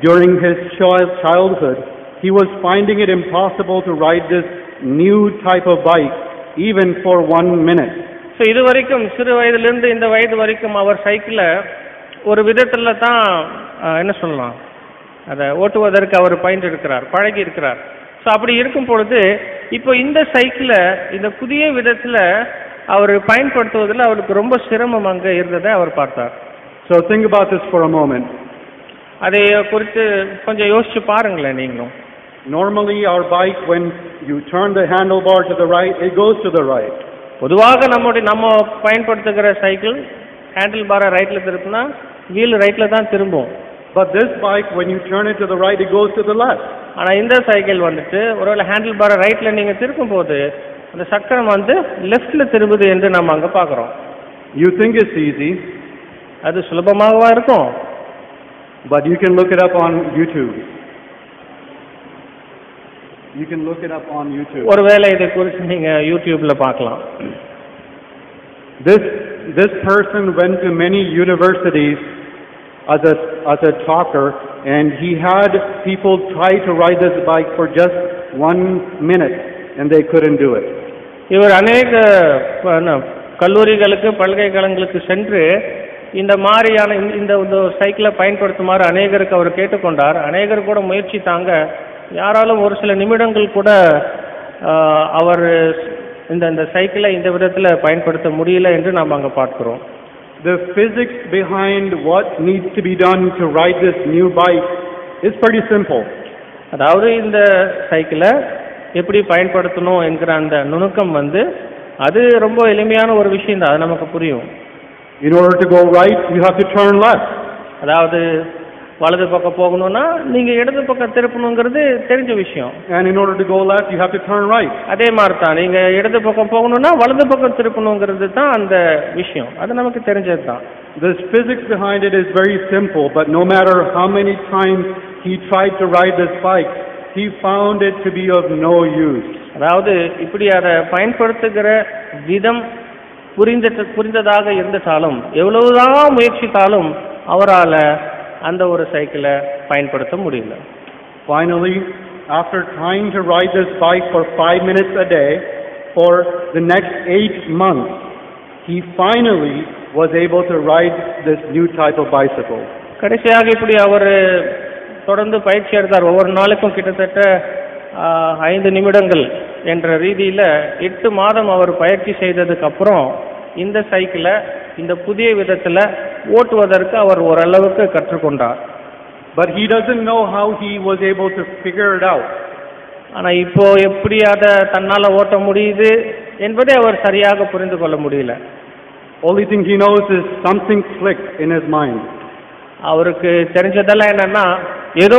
during his child childhood, he was finding it impossible to ride this new type of bike even for one minute. So இது வரைக்கும் சிறு வயதிலிருந்து இந்த வயது வரைக்கும் அவர் சைக்கிளை ஒரு விதத்தில் தான் என்ன சொல்லலாம் அதை ஓட்டுவதற்கு அவர் பயின்று இருக்கிறார் பழகி இருக்கிறார் ஸோ அப்படி இருக்கும் பொழுது இப்போ இந்த சைக்கிளை இந்த புதிய விதத்தில் அவர் பயன்படுத்துவதில் அவருக்கு ரொம்ப சிரமம் அங்கே இருந்ததை அவர் பார்த்தார் So think about this for a moment. அதை குறித்து கொஞ்சம் யோசிச்சு பாருங்களேன் நீங்களும். Normally, our bike, when you turn the handlebar to the right, it goes to the right. பொதுவாக நம்முடைய நம்ம பயன்படுத்துகிற சைக்கிள் ஹேண்டில் பாரை ரைட்டில் திருப்பினா வீல் ரைட்டில் தான் திரும்பும். But this bike, when you turn it to the right, it goes to the left. ஆனால் இந்த சைக்கிள் வந்துட்டு ஒருவேளை ஹேண்டில் பாரை ரைட்டில் நீங்கள் திருப்பும் போது அந்த சக்கரம் வந்து லெஃப்டில் திரும்புது என்று நம்ம அங்கே பார்க்குறோம் You think it's easy, அது சுலபமாகவா இருக்கும்? but you can look it up on YouTube. You can look it up on YouTube. ஒருவேளை இதை குறித்து நீங்கள் யூடியூப்பில் பார்க்கலாம் This, this person went to many universities as a, as a talker, and he had people try to ride this bike for just one minute, and they couldn't do it. இவர் அநேக ப- என்ன, கல்லூரிகளுக்கு பல்கலைக்கழகங்களுக்கு சென்று இந்த மாதிரியான இந்த- சைக்கிளை பயன்படுத்துமாறு அநேகருக்கு அவர் கேட்டுக்கொண்டார். அநேகர் கூட முயற்சித்தாங்க யாராலும் ஒரு சில நிமிடங்கள் கூட அவர் இந்த இந்த சைக்கிளை இந்த விதத்தில் பயன்படுத்த முடியல என்று நாம் அங்கே பார்க்கிறோம். The physics behind what needs to be done to ride this new bike is pretty simple. அதாவது இந்த சைக்கிளை எப்படி பயன்படுத்தணும் என்கிற அந்த நுணுக்கம் வந்து அது ரொம்ப எளிமையான ஒரு விஷயம் தான் அது நமக்கு புரியும். In order to go right, you have to turn left. அதாவது வலது பக்கம் போகணும்னா நீங்க இடது பக்கம் திருப்பணுங்கிறது தெரிஞ்ச விஷயம் And in order to go left, you have to turn right. அதே மாதிரி தான் நீங்க இடது பக்கம் போகணும்னா வலது பக்கம் திருப்பணுங்கிறது தான் அந்த விஷயம் அது நமக்கு தெரிஞ்சது தான் This physics behind it is very simple, but no matter how many times he tried to ride this bike, he found it to be of no use. அதாவது இப்படி அதை பயன்படுத்துகிற விதம் புரிந்த புரிந்ததாக இருந்துட்டாலும் எவ்வளவுதான் முயற்சித்தாலும் அவரால் அந்த ஒரு சைக்கிளை பயன்படுத்த முடியல Finally, after trying to ride this bike for five minutes a day for the next eight months, he finally was able to ride this new type of bicycle. கடைசியாக இப்படி அவர் தொடர்ந்து பயிற்சி எடுத்தார் ஒவ்வொரு நாளுக்கும் கிட்டத்தட்ட ஐந்து நிமிடங்கள் என்ற ரீதியில் எட்டு மாதம் அவர் பயிற்சி செய்ததுக்கு அப்புறம் இந்த சைக்கிளை இந்த புதிய விதத்தில் ஓட்டுவதற்கு அவர் ஓரளவுக்கு கற்றுக்கொண்டார் But he doesn't know how he was able to figure it out. ஆனால் இப்போ எப்படி அதை தன்னால் ஓட்ட முடியுது என்பதை அவர் சரியாக புரிந்து கொள்ள முடியல Only thing he knows is something clicked in his mind. அவருக்கு தெரிஞ்சதெல்லாம் என்னன்னா ஏதோ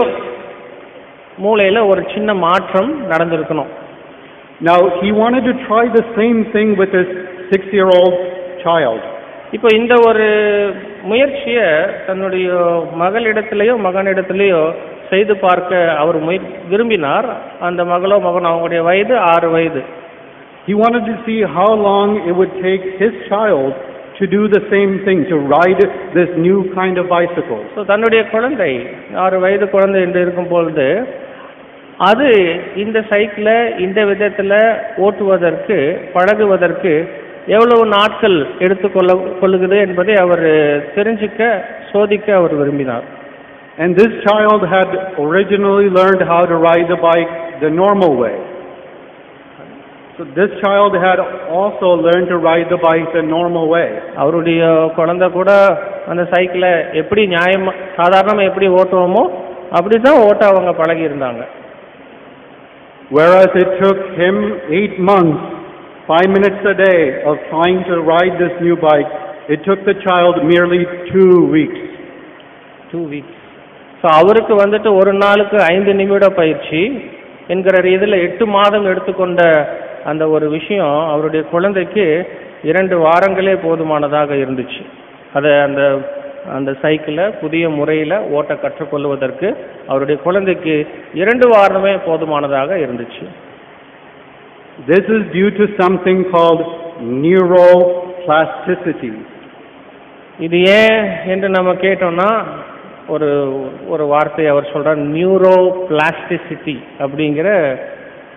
மூளையில் ஒரு சின்ன மாற்றம் நடந்திருக்கணும் Now, he wanted to try the same thing with his six-year-old child. இப்போ இந்த ஒரு முயற்சியை தன்னுடைய மகளிடத்திலேயோ மகனிடத்திலேயோ செய்து பார்க்க அவர் முய விரும்பினார் அந்த மகளோ மகனோ அவங்களுடைய வயது ஆறு வயது He wanted to see how long it would take his child to do the same thing, to ride this new kind of bicycle. So தன்னுடைய குழந்தை ஆறு வயது குழந்தை என்று இருக்கும் பொழுது அது இந்த சைக்கிளை இந்த விதத்தில் ஓட்டுவதற்கு பழகுவதற்கு எவ்வளவு நாட்கள் எடுத்துக்கொள்ள கொள்ளுகிறது என்பதை அவர் தெரிஞ்சுக்க சோதிக்க அவர் விரும்பினார் And this child had originally learned how to ride the bike the normal way. So this child had also learned to ride the bike the normal way. அவருடைய குழந்தை கூட அந்த சைக்கிளை எப்படி நியாயமா சாதாரணமாக எப்படி ஓட்டுவோமோ அப்படி தான் ஓட்ட அவங்க பழகி இருந்தாங்க Whereas it took him eight months, five minutes a day of trying to ride this new bike, it took the child merely two weeks. Two weeks so அவருக்கு வந்துட்டு ஒரு நாளுக்கு ஐந்து நிமிட பயிற்சி என்கிற இதில் எட்டு மாதம் எடுத்துக்கொண்ட அந்த ஒரு விஷயம் அவருடைய குழந்தைக்கு இரண்டு வாரங்களே போதுமானதாக இருந்துச்சு அதை அந்த அந்த சைக்கிளை புதிய முறையில் ஓட்ட கற்றுக்கொள்வதற்கு அவருடைய குழந்தைக்கு இரண்டு வாரமே போதுமானதாக இருந்துச்சு. This is due to something called neuroplasticity. இது ஏன் என்று நம்ம கேட்டோம்னா ஒரு ஒரு வார்த்தை அவர் சொல்றார் நியூரோ பிளாஸ்டிசிட்டி அப்படிங்கிற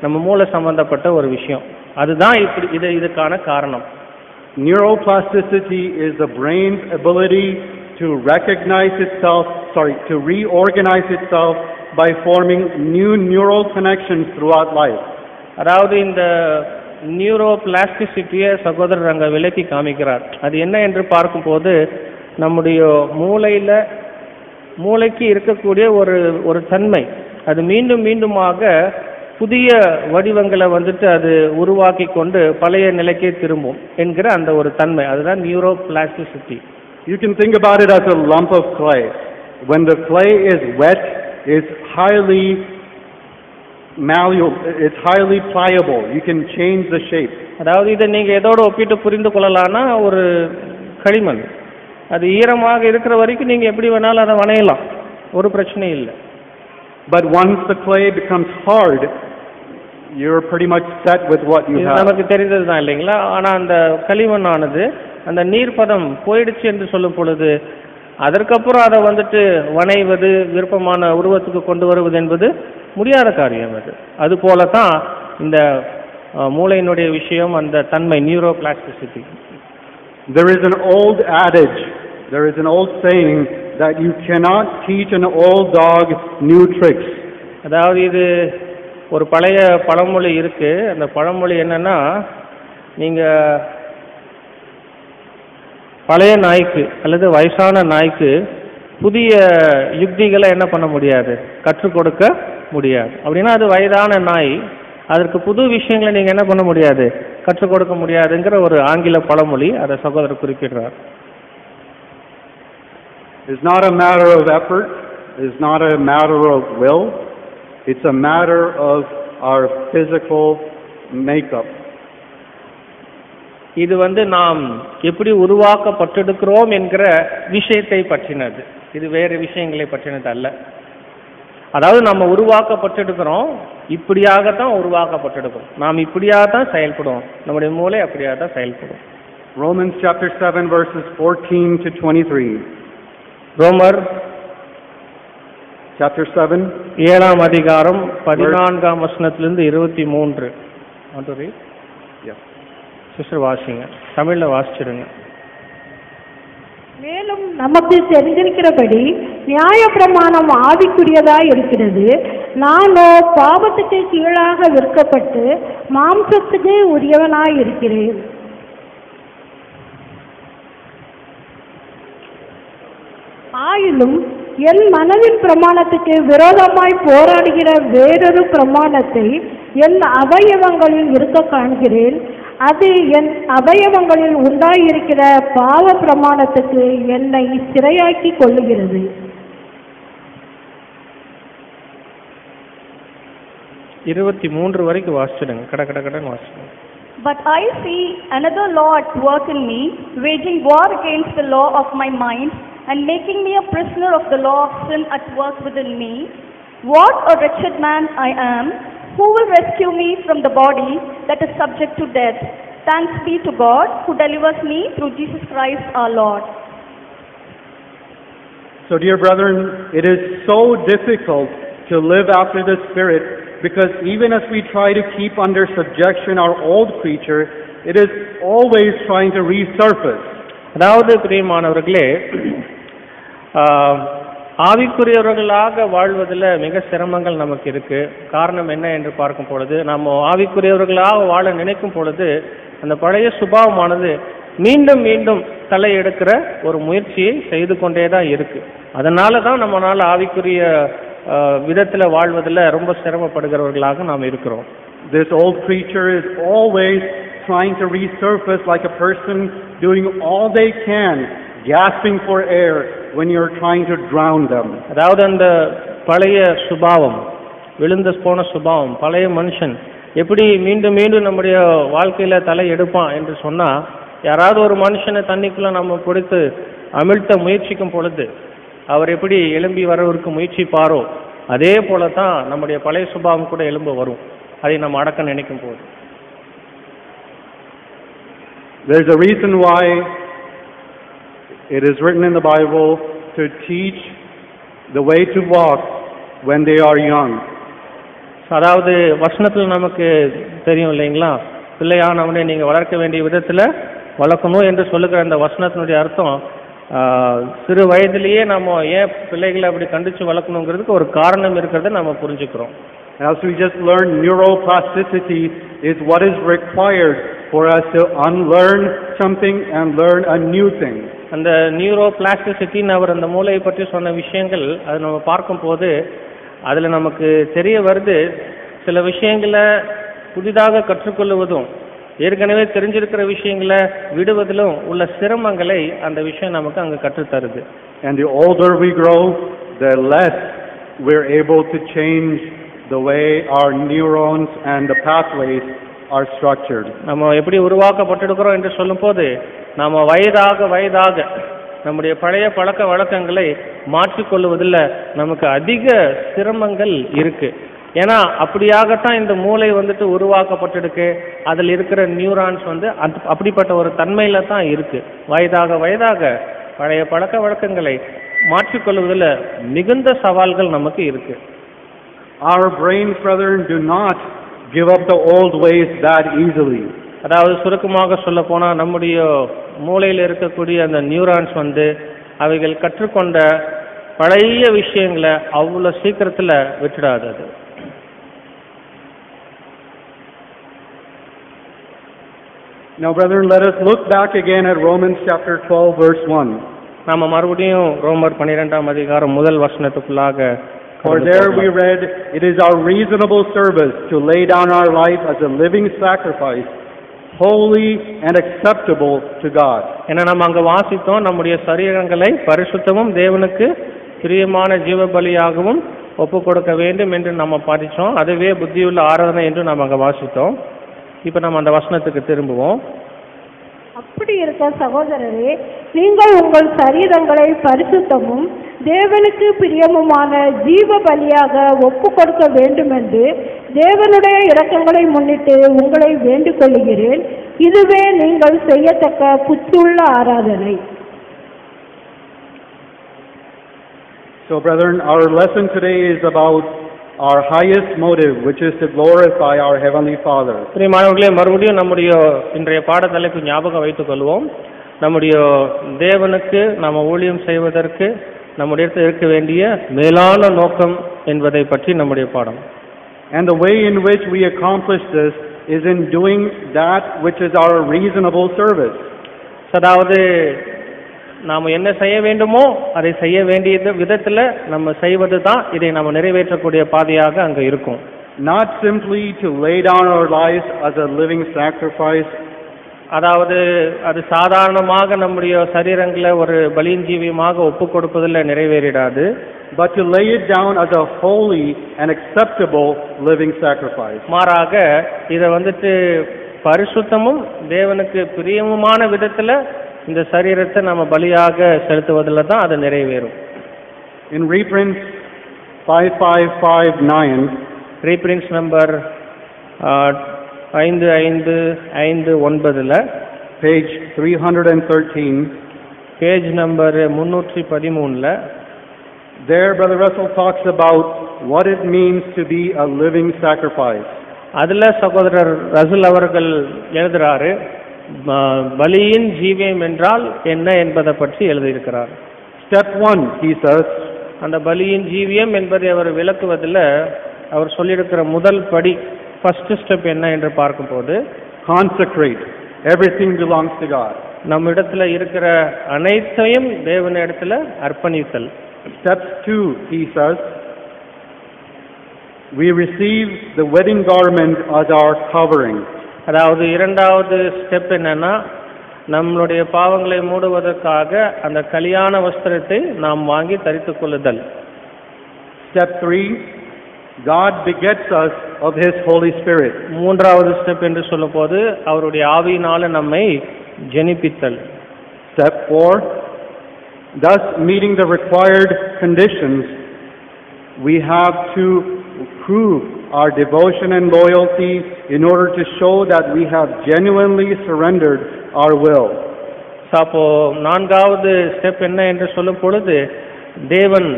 நம்ம மூளை சம்பந்தப்பட்ட ஒரு விஷயம். அதுதான் இப்படி இது இதுக்கான காரணம். Neuroplasticity is the brain's ability to recognize itself, sorry, to reorganize itself by forming new neural connections throughout life. அதாவது இந்த நியூரோ பிளாஸ்டிசிட்டியை சகோதரர் அங்கே விலக்கி காமிக்கிறார். அது என்ன என்று பார்க்கும்போது நம்முடைய மூளையில் மூளைக்கு இருக்கக்கூடிய ஒரு ஒரு தன்மை அது மீண்டும் மீண்டுமாக புதிய வடிவங்களை வந்துட்டு அது உருவாக்கி கொண்டு பழைய நிலைக்கே திரும்பும் என்கிற அந்த ஒரு தன்மை. அதுதான் neuroplasticity You can think about it as a lump of clay. When the clay is wet, it's highly malleable, it's highly pliable. You can change the shape. அதாவது இதை நீங்கள் எதோட ஒப்பிட்டு புரிந்து கொள்ளலாம்னா ஒரு களிமண் அது ஈரமாக இருக்கிற வரைக்கும் நீங்கள் எப்படி வேணாலும் அதை வணையலாம் ஒரு பிரச்சனையும் இல்லை But once the clay becomes hard, you're pretty much set with what you இது have. நமக்கு தெரிந்தது தான் இல்லைங்களா ஆனால் அந்த களிமண்ணானது அந்த நீர்ப்பதம் போயிடுச்சு என்று சொல்லும் பொழுது அதற்கப்புறம் அதை வந்துட்டு வணைவது விருப்பமான உருவத்துக்கு கொண்டு வருவது என்பது முடியாத காரியம் அது. அது போல தான் இந்த மூளையினுடைய விஷயம் அந்த தன்மை neuroplasticity There is an old adage, there is an old saying that you cannot teach an old dog new tricks. அதாவது இது ஒரு பழைய பழமொழி இருக்கு. அந்த பழமொழி என்னன்னா நீங்க பழைய நாய்க்கு அல்லது வயசான நாய்க்கு புதிய யுக்திகளை என்ன பண்ண முடியாது? கற்றுக் கொடுக்க முடியாது. அப்படின்னா அது வயதான நாய். அதற்கு புது விஷயங்களை நீங்கள் என்ன பண்ண முடியாது? கற்றுக் கொடுக்க முடியாதுங்கிற ஒரு ஆங்கில பழமொழி அதை சகோதரர் குறிப்பிடுறார். It's not a matter of effort, it's not a matter of will, it's a matter of our physical makeup. இது வந்து நாம் எப்படி உருவாக்கப்பட்டிருக்கிறோம் என்கிற விஷயத்தை பற்றினது. இது வேறு விஷயங்களை பற்றினது அல்ல. அதாவது நம்ம உருவாக்கப்பட்டிருக்கிறோம் இப்படியாகத்தான் உருவாக்கப்பட்டிருக்கிறோம் நாம் இப்படியாக தான் செயல்படுவோம். நம்முடைய மூளை அப்படியாக தான் செயல்படும். Romans chapter 7 verses 14 to 23. ரோமர் Chapter 7, ஏழாம் அதிகாரம் பதினான்காம் வசனத்திலிருந்து இருபத்தி மூன்று. சிஸ்டர் வாசிங்க தமிழ்ல வாசிச்சிடுங்க. மேலும் நமக்கு தெரிந்திருக்கிறபடி நியாயப்பிரமாணம் ஆவிக்குரியதா இருக்கிறது. நானோ பாவத்துக்கு கீழாக விற்கப்பட்டு மாம்சத்துக்கு உரியவனாய் இருக்கிறேன் ஆயினும் என் மனதின் பிரமாணத்துக்கு விரோதமாய் போராடுகிற வேறொரு பிரமாணத்தை என் அவயவங்களில் இருக்க காண்கிறேன். அது என் அவயவங்களில் உண்டாயிருக்கிற பாவ பிரமாணத்துக்கு என்னை சிறையாக்கி கொள்ளுகிறது இருபத்தி மூன்று வரைக்கும் வாசிச்சிடுங்க கட கட கடன்னு வாசிச்சிடுங்க But I see another law at work in me, waging war against the law of my mind, and making me a prisoner of the law of sin at work within me. What a wretched man I am! Who will rescue me from the body that is subject to death? Thanks be to God who delivers me through Jesus Christ our Lord. So, dear brethren, it is so difficult to live after the Spirit because even as we try to keep under subjection our old creature, it is always trying to resurface. அதாவது பிரியமானவர்களே ஆஹ், (clears throat) ஆவிக்குரியவர்களாக வாழ்வதில் மிக சிரமங்கள் நமக்கு இருக்கு. காரணம் என்ன என்று பார்க்கும் பொழுது நம்ம ஆவிக்குரியவர்களாக வாழ நினைக்கும் பொழுது அந்த பழைய சுபாவமானது மீண்டும் மீண்டும் தலை எடுக்கிற ஒரு முயற்சியை செய்து கொண்டே தான் இருக்கு. அதனால தான் நம்மளால் ஆவிக்குரிய விதத்தில் வாழ்வதில் ரொம்ப சிரமப்படுகிறவர்களாக நாம் இருக்கிறோம். This old creature is always trying to resurface like a person doing all they can, gasping for air when you're trying to drown them. அதாவது அந்த பழைய சுபாவம் விழுந்து போன சுபாவம் பழைய மனுஷன் எப்படி மீண்டும் மீண்டும் நம்முடைய வாழ்க்கையில தலை எடுப்பான் என்று சொன்னா யாராவது ஒரு மனுஷனை தண்ணிக்குள்ள நம்ம பிடித்து அமிழ்த்த முயற்சிக்கும் பொழுது அவர் எப்படி எழும்பி வரவருக்கு முயற்சிப்பாரோ அதே போல தான் நம்முடைய பழைய சுபாவம் கூட எழும்ப வரும் அதை நம்ம அடக்க நினைக்கும் போது There's a reason why it is written in the Bible to teach the way to walk when they are young. அதாவது வசனத்தில் நமக்கு தெரியும் இல்லைங்களா பிள்ளையானவனை நீங்க வளர்க்க வேண்டிய விதத்துல வளர்க்கணும் என்று சொல்லுகிற அந்த வசனத்தினுடைய அர்த்தம் ஆஹ், சிறு வயதிலேயே நம்ம ஏன் பிள்ளைகளை அப்படி கண்டிச்சு வளர்க்கணுங்கிறதுக்கு ஒரு காரணம் இருக்கிறத நம்ம புரிஞ்சுக்கிறோம் As we just learned, neuroplasticity is what is required for us to unlearn something and learn a new thing. அந்த நியூரோ பிளாஸ்டிசிட்டின்னு அவர் அந்த மூளையை பற்றி சொன்ன விஷயங்கள் அது நம்ம பார்க்கும்போது அதில் நமக்கு தெரிய வருது சில விஷயங்களை புதிதாக கற்றுக்கொள்வதும் ஏற்கனவே தெரிஞ்சிருக்கிற விஷயங்களை விடுவதிலும் உள்ள சிரமங்களை அந்த விஷயம் நமக்கு அங்கே கற்றுத்தருது And the older we grow, the less we're able to change the way our neurons and the pathways are structured. நம்ம எப்படி உருவாக்கப்பட்டிருக்கிறோம் என்று சொல்லும்போது நாம வயதாக வயதாக நம்முடைய பழைய பழக்க வழக்கங்களை மாற்றிக்கொள்வதில் நமக்கு அதிக சிரமங்கள் இருக்கு. ஏன்னா அப்படியாகத்தான் இந்த மூளை வந்துட்டு உருவாக்கப்பட்டிருக்கு. அதில் இருக்கிற நியூரான்ஸ் வந்து அது அப்படிப்பட்ட ஒரு தன்மையில தான் இருக்கு. வயதாக வயதாக பழைய பழக்க வழக்கங்களை மாற்றிக்கொள்வதில் மிகுந்த சவால்கள் நமக்கு இருக்கு. Our brains, brethren, do not give up the old ways that easily. அதாவது சுருக்கமாக சொல்ல போனா நம்முடைய மூளையில் இருக்கக்கூடிய அந்த நியூரான்ஸ் வந்து அவைகள் கற்றுக்கொண்ட பழைய விஷயங்களை அவ்வளோ சீக்கிரத்தில் விட்டுடாது அது Now, brethren, let us look back again at Romans chapter 12, verse 1. நாம மறுபடியும் ரோமர் பன்னிரெண்டாம் அதிகாரம் முதல் வசனத்துக்குள்ளாக For there we read, It is our reasonable service to lay down our life as a living sacrifice, holy and acceptable to God. ஏன்னா நம்ம அங்க வாசித்தோம் நம்முடைய சரீரங்களை பரிசுத்தமும் தேவனுக்கு பிரியமான ஜீவ பலியாகவும் ஒப்பு கொடுக்க வேண்டும் என்று நம்ம படித்தோம் அதுவே புத்தியுள்ள ஆராதனை என்று நம்ம அங்க வாசித்தோம். இப்போ நம்ம அந்த வசனத்துக்கு திரும்புவோம். அப்படி இருக்க சகோதரரே நீங்கள் உங்கள் சரீரங்களை பரிசுத்தமும் தேவனுக்கு பிரியமுமான ஜீவ பலியாக ஒப்பு கொடுக்க வேண்டும் என்று தேவனுடைய இரக்கங்களை முன்னிட்டு உங்களை வேண்டிக் கொள்கிறேன் இதுவே நீங்கள் செய்யத்தக்க புத்துள்ள ஆராதனை. So, brethren, our lesson today is about our highest motive, which is to glorify our Heavenly Father. பிரியமானவர்களே மறுபடியும் நம்முடைய இன்றைய பாடத்தலைப்பு ஞாபகம் வைத்துக் கொள்வோம். நம்முடைய தேவனுக்கு நம்ம ஊழியம் செய்வதற்கு நம்முடைய இருக்க வேண்டிய மேலான நோக்கம் என்பதை பற்றி நம்முடைய பாடம் And the way in which we accomplish this is in doing that which is our reasonable service. அதாவது நாம் என்ன செய்ய வேண்டுமோ அதை செய்ய வேண்டிய விதத்தில் நம்ம செய்வது தான் இதை நம்ம நிறைவேற்றக்கூடிய பாதையாக அங்கே இருக்கும் Not simply to lay down our lives as a living sacrifice, அதாவது அது சாதாரணமாக நம்முடைய சரீரங்களை ஒரு பலியஞ்சீவியமாக ஒப்பு கொடுப்பதில் நிறைவேறிடாது. But to lay it down as a holy and acceptable living sacrifice. மாறாக இதை வந்துட்டு பரிசுத்தமும் தேவனுக்கு பிரியமுமான விதத்தில் இந்த சரீரத்தை நம்ம பலியாக செலுத்துவதில் தான் அது நிறைவேறும். In reprints 5559, ரீப்ரின்ஸ் நம்பர் ஐந்து ஐந்து ஐந்து ஒன்பதில் page 313, பேஜ் நம்பர் முந்நூற்றி பதிமூணில் there Brother Russell talks about what it means to be a living sacrifice. அதில் சகோதரர் ரசுல் அவர்கள் எழுதுறாரு ப- பலியின் ஜீவியம் என்றால் என்ன என்பதை பற்றி எழுதியிருக்கிறார் Step one, he says, அந்த பலியின் ஜீவியம் என்பதை அவர் விளக்குவதில் அவர் சொல்லியிருக்கிற முதல் படி ஃபர்ஸ்ட் ஸ்டெப் என்ன என்று பார்க்கும்போது consecrate. Everything belongs to God. நம்ம இடத்துல இருக்கிற அனைத்தையும் தேவனிடத்துல அர்ப்பணித்தல் Step two, he says, we receive the wedding garment as our covering. அதாவது இரண்டாவது ஸ்டெப் என்னன்னா நம்மளுடைய பாவங்களை மூடுவதற்காக அந்த கல்யாண வஸ்திரத்தை நாம் வாங்கி தரித்துக் கொள்ளுதல் Step three, God begets us of His Holy Spirit. மூன்றாவது ஸ்டெப் என்று சொல்லும்போது அவருடைய ஆவியினால நம்மை ஜெனிப்பித்தல் Step four, thus meeting the required conditions, we have to prove our devotion and loyalty in order to show that we have genuinely surrendered our will. So, அப்போ நான்காவது ஸ்டெப் என்ன என்று சொல்லும் பொழுது தேவன்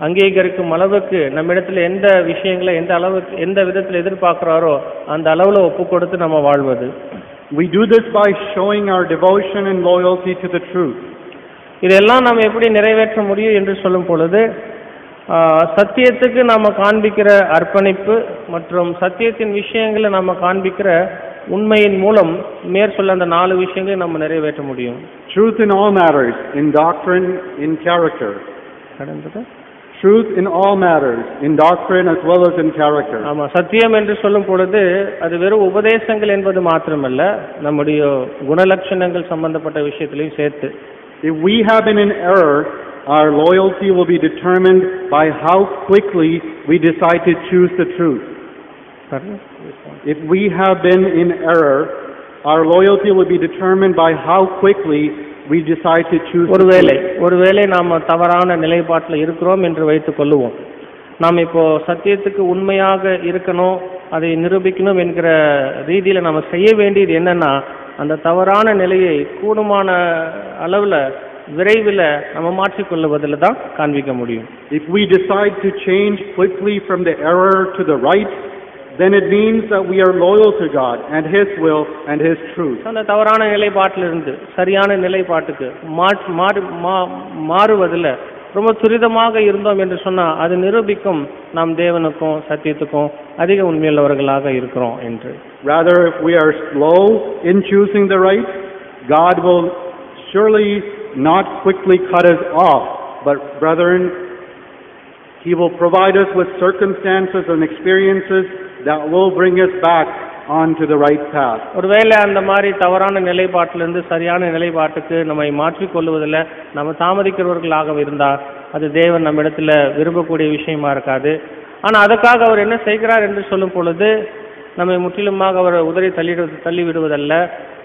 அங்கீகரிக்கும் அளவுக்கு நம்மிடத்தில் எந்த விஷயங்களை எந்த அளவுக்கு எந்த விதத்தில் எதிர்பார்க்கிறாரோ அந்த அளவில் ஒப்பு கொடுத்து நம்ம வாழ்வது We do this by showing our devotion and loyalty to the truth. இதெல்லாம் நம்ம எப்படி நிறைவேற்ற முடியும் என்று சொல்லும் பொழுது சத்தியத்துக்கு நம்ம காண்பிக்கிற அர்ப்பணிப்பு மற்றும் சத்தியத்தின் விஷயங்களை நம்ம காண்பிக்கிற உண்மையின் மூலம் மேற் சொல்ல அந்த நாலு விஷயங்களை நம்ம நிறைவேற்ற முடியும் Truth in all matters, in doctrine, in character. கடந்தது Truth in all matters, in doctrine as well as in character. ஆமா சத்தியம் என்று சொல்லும் பொழுது அது வெறும் உபதேசங்கள் என்பது மாத்திரமல்ல நம்முடைய குணலட்சணங்கள் சம்பந்தப்பட்ட விஷயத்திலையும் சேர்த்து If we have been in error, our loyalty will be determined by how quickly we decide to choose the truth. If we have been in error, our loyalty will be determined by how quickly we decide to choose ஒருவேளை. ஒருவேளை நாம் தவறான நிலைப்பாட்டில் இருக்கிறோம் என்று வைத்துக் கொள்ளுவோம் நாம் இப்போ சத்தியத்துக்கு உண்மையாக இருக்கணும் அதை நிரூபிக்கணும் என்கிற ரீதியில் நம்ம செய்ய வேண்டியது என்னன்னா அந்த தவறான நிலையை கூடுமான அளவில் விரைவில் நம்ம மாற்றிக்கொள்ளுவதில் தான் காண்பிக்க முடியும் If we decide to change quickly from the error to the right, then it means that we are loyal to God and His will and His truth. அந்த தவறான நிலைப்பாட்டிலிருந்து சரியான நிலைப்பாட்டுக்கு மாற் மாறு மா- மாறுவதில் ரொம்ப துரிதமாக இருந்தோம் என்று சொன்னால் அது நிரூபிக்கும் நாம் தேவனுக்கும் சத்தியத்துக்கும் அதிக உண்மையுள்ளவர்களாக இருக்கிறோம் என்று Rather, if we are slow in choosing the right, God will surely not quickly cut us off, but brethren, He will provide us with circumstances and experiences that will bring us back onto the right path. ஒருவேளை அந்த மாதிரி தவறான நிலைப்பாட்டிலிருந்து சரியான நிலைப்பாட்டுக்கு நம்மை மாற்றிக்கொள்வதில் நம்ம தாமதிக்கிறவர்களாக இருந்தால் அது தேவன் நம்ம இடத்துல விரும்பக்கூடிய விஷயமா இருக்காது. ஆனால் அதுக்காக அவர் என்ன செய்கிறார் என்று சொல்லும் பொழுது நம்மை முற்றிலுமாக அவர் உதறி தள்ளிடு தள்ளிவிடுவதல்ல.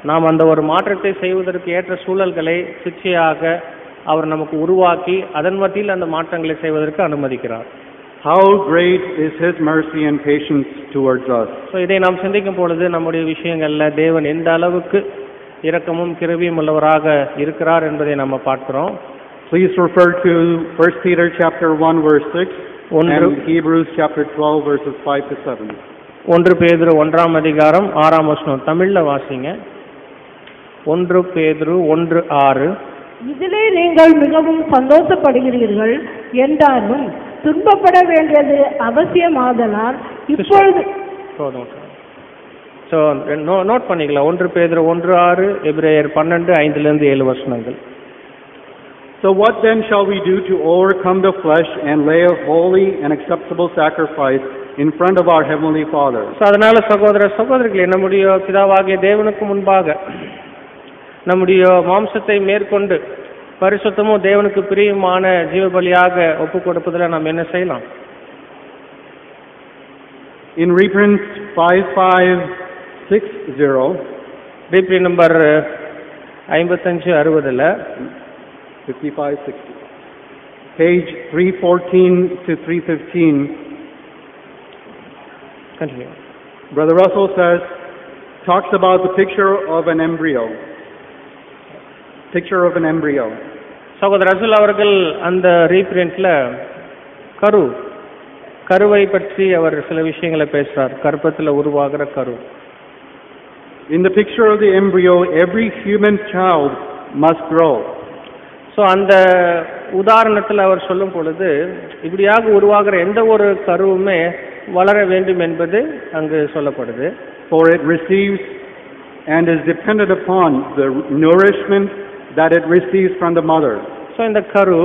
நாம் அந்த ஒரு மாற்றத்தை செய்வதற்கு ஏற்ற சூழல்களை சிக்ஷையாக அவர் நமக்கு உருவாக்கி அதன் மத்தியில் அந்த மாற்றங்களை செய்வதற்கு அனுமதிக்கிறார். How great is His mercy and patience towards us. So இதை நாம் சிந்திக்கும் பொழுது நம்முடைய விஷயங்கள்ல தேவன் எந்த அளவுக்கு இரக்கமும் கிருபியும் உள்ளவராக இருக்கிறார் என்பதை நம்ம பார்க்கிறோம். Please refer to 1 Peter chapter 1 verse 6 ஒன்று and Hebrews chapter 12 verses 5 to 7. ஒன்று பேதுரு ஒன்றாம் அதிகாரம் ஆறாம் வசனம். தமிழ்ல வாசிங்க. ஒன்று பேதுரு ஒன்று ஆறு. இதிலே நீங்கள் மிகவும் சந்தோஷப்படுகிறீர்கள். என்றாலும் துன்பப்பட வேண்டியது அவசியமாதலால் இப்பொழுது போதும் ஸோ நோட் பண்ணிக்கலாம் ஒன்று பேதுரு ஒன்று ஆறு எபிரேயர் பன்னெண்டு ஐந்துலேருந்து ஏழு வசனங்கள். So what then shall we do to overcome the flesh and lay a holy and acceptable sacrifice in front of our heavenly Father? So அதனால சகோதர சகோதரிகளே நம்முடைய பிதாவாகிய தேவனுக்கு முன்பாக நம்முடைய மாம்சத்தை மேற்கொண்டு பரிசுத்தமும் தேவனுக்கு பிரியமான ஜீவபலியாக ஒப்பு கொடுப்பதில் நாம் என்ன செய்யலாம் In reprints 5560, டிபி நம்பர் ஐம்பத்தஞ்சு அறுபதில் 5560, page 314 to 315, continue Brother Russell says, talks about the picture of an embryo. Picture of an embryo. சகோதரர் ரசூல் அவர்கள் அந்த ரீப்ரிண்ட்ல கரு கருவை பற்றி அவர் சில விஷயங்களை பேசுறார் கர்ப்பத்தில் உருவாகிற கரு In the picture of the embryo, every human child must grow. So அந்த உதாரணத்தில் அவர் சொல்லும் பொழுது இப்படியாக உருவாகிற எந்த ஒரு கருவுமே வளர வேண்டும் என்பது அங்கு சொல்லப்படுது for it receives and is dependent upon the nourishment that it receives from the mother. So இந்த கரு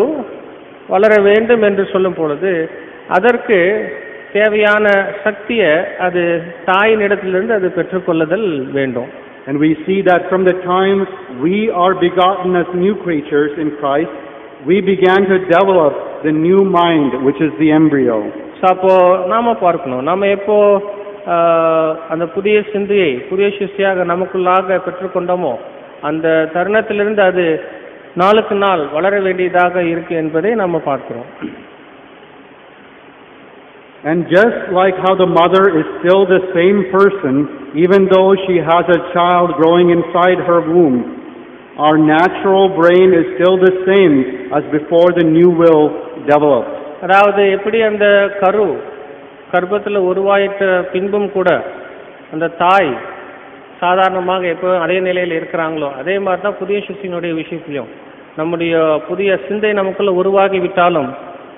வளர வேண்டும் என்று சொல்லும் பொழுது அதற்கு தேவையான சக்தியை அது தாயினிடத்திலிருந்து அது பெற்றுக்கொள்ளுதல் வேண்டும் And we see that from the time we are begotten as new creatures in Christ, we began to develop the new mind, which is the embryo. So அப்போ நாம பார்க்கணும் நாம எப்போ ஆஹ், அந்த புதிய சிந்தையை புதிய சிஷ்டியாக நமக்குள்ளாக பெற்றுக்கொண்டோமோ அந்த தருணத்திலிருந்து அது நாளுக்கு நாள் வளர வேண்டியதாக இருக்கு என்பதை நம்ம பார்க்கிறோம் And just like how the mother is still the same person, even though she has a child growing inside her womb, our natural brain is still the same as before the new will developed. அதாவது எப்படி அந்த கரு கர்ப்பத்தில் உருவாயிட்ட பின்பும் கூட அந்த தாய் சாதாரணமாக எப்போ அதே நிலையில் இருக்கிறாங்களோ அதே மாதிரி தான் புதிய சிஷியனுடைய விஷயத்திலையும் நம்முடைய புதிய சிந்தை நமக்குள்ள உருவாகி விட்டாலும்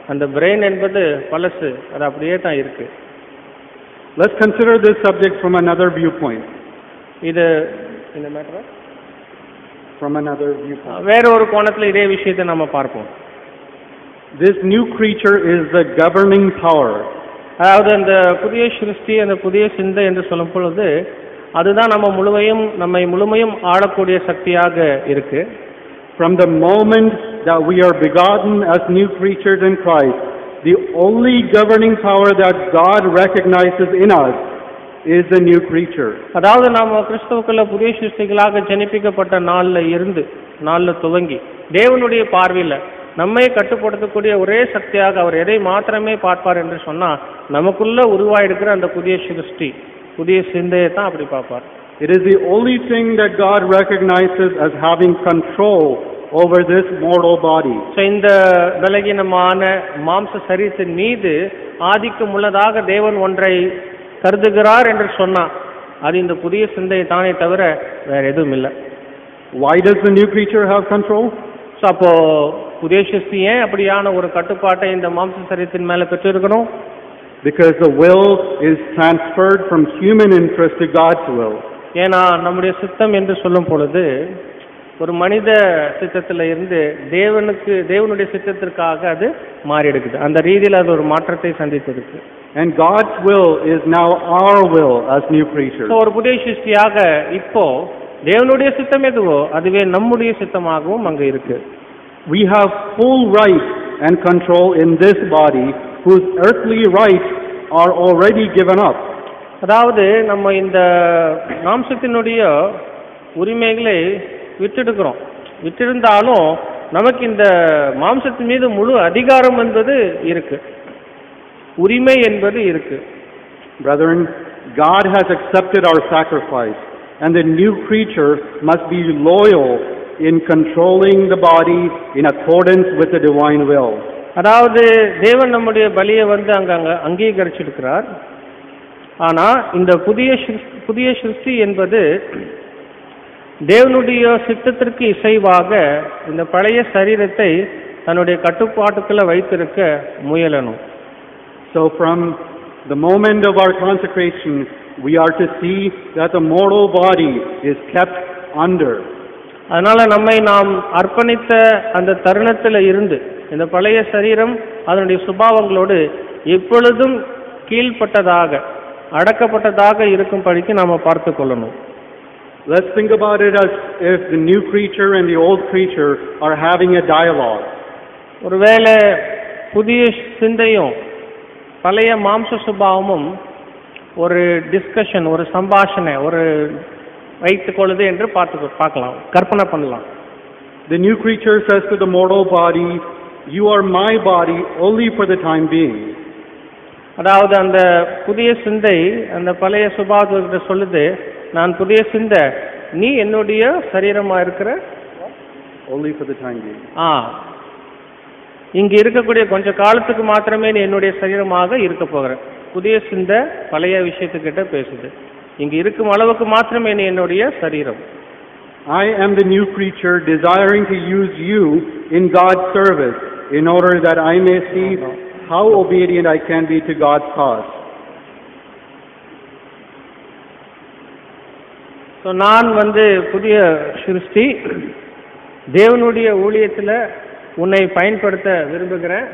அந்த பிரெயின் என்பது பழசு அது அப்படியே தான் இருக்கு Let's consider this subject from another viewpoint. இது இந்த மேட்டர் From another viewpoint. வேற ஒரு கோணத்தில் இதே விஷயத்தை நம்ம பார்ப்போம் This new creature is the governing power. அதாவது அந்த புதிய சிருஷ்டி அந்த புதிய சிந்தை என்று சொல்லும் பொழுது அதுதான் நம்ம முழுமையும் நம்மை முழுமையும் ஆளக்கூடிய சக்தியாக இருக்கு From the moment that we are begotten as new creatures in Christ, the only governing power that God recognizes in us is the new creature. அதாவது நாம கிறிஸ்துவுக்குள்ள புதிய சிருஷ்டிகளாக ஜனிப்பிக்கப்பட்ட நாள்ல இருந்து நாள்ல துவங்கி தேவனுடைய பார்வையில நம்மை கட்டுப்படுத்தக்கூடிய ஒரே சக்தியாக அவர் எதை மாத்திரமே பார்ப்பார் என்று சொன்னா நமக்குள்ள உருவாயிருக்கிற அந்த புதிய சிருஷ்டி புதிய சிந்தையை தான் அப்படி பார்ப்பார் It is the only thing that God recognizes as having control over this mortal body. So இந்த பலகீனமான மாம்ச சரீரத்தின் மீது ஆதிக்கம் உள்ளதாக தேவன் ஒன்றை கருதுகிறார் என்று சொன்னா அது இந்த புதிய சிந்தை தானே தவிர வேற எதுவும் இல்லை Why does the new creature have control? So அப்போ புதிய சிருஷ்டி ஏன் அப்படியான ஒரு கட்டுப்பாட்டை இந்த மாம்ச சரீரத்தின் மேல பெற்றிருக்கணும் Because the will is transferred from human interest to God's will. ஏன்னா நம்முடைய சித்தம் என்று சொல்லும் பொழுது ஒரு மனித சித்தத்துல இருந்து தேவனுக்கு தேவனுடைய சித்தத்திற்காக அது மாறி எடுக்குது அந்த ரீதியில் அது ஒரு மாற்றத்தை சந்தித்திருக்கு And God's will is now our will as new creatures. So ஒரு புதிய சிருஷ்டியாக இப்போ தேவனுடைய சித்தம் எதுவோ அதுவே நம்முடைய சித்தமாகவும் அங்க இருக்கு We have full right and control in this body whose earthly rights are already given up. அதாவது நம்ம இந்த மாம்சத்தினுடைய உரிமைகளை விட்டுடுக்கிறோம் விட்டிருந்தாலும் நமக்கு இந்த மாம்சத்தின் மீது முழு அதிகாரம் என்பது இருக்கு உரிமை என்பது இருக்கு Brethren, God has accepted our sacrifice, and the new creature must be loyal in controlling the body in accordance with the divine will. அதாவது தேவன் நம்முடைய பலியை வந்து அங்க அங்க அங்கீகரிச்சிருக்கிறார் ஆனா இந்த புதிய புதிய சிருஷ்டி என்பது தேவனுடைய சித்தத்திற்கு இசைவாக இந்த பழைய சரீரத்தை தன்னுடைய கட்டுப்பாட்டுக்குள்ள வைத்திருக்க முயலணும் So from the moment of our consecration, we are to see that the mortal body is kept under. அதனால நம்மை நாம் அர்ப்பணித்த அந்த தருணத்தில் இருந்து இந்த பழைய சரீரம் அதனுடைய சுபாவங்களோடு எப்பொழுதும் கீழ்ப்பட்டதாக அடக்கப்பட்டதாக இருக்கும்படிக்கு நாம பார்த்து கொள்ளணும் Let's think about it as if the new creature and the old creature are having a dialogue. ஒருவேளை புதிய சிந்தையும் பழைய மாம்ச சுபாவமும் ஒரு டிஸ்கஷன் ஒரு சம்பாஷணை ஒரு வைத்துக் கொள்ளுது என்று பார்த்து பார்க்கலாம் கற்பனை பண்ணலாம் The new creature says to the mortal body, You are my body only for the time being. அதாவது அந்த புதிய சிந்தை அந்த பழைய சுபாவத்திட்ட சொல்லுது நான் புதிய சிந்தை நீ என்னுடைய சரீரமா இருக்கிற? Only for the time being. ஆ. இங்க இருக்கக்கூடிய கொஞ்ச காலத்துக்கு மாத்திரமே நீ என்னுடைய சரீரமாக இருக்க போகிற. புதிய சிந்தை பழைய விஷயத்துக்கிட்ட பேசுது. இங்க இருக்கும் அளவுக்கு மாத்திரமே நீ என்னுடைய சரீரம். I am the new creature desiring to use you in God's service. In order that I may see how obedient I can be to God's cause. So நான் வந்து புதிய சிருஷ்டி தேவனுடைய ஊழியத்தில் உன்னை பயன்படுத்த விரும்புகிறேன்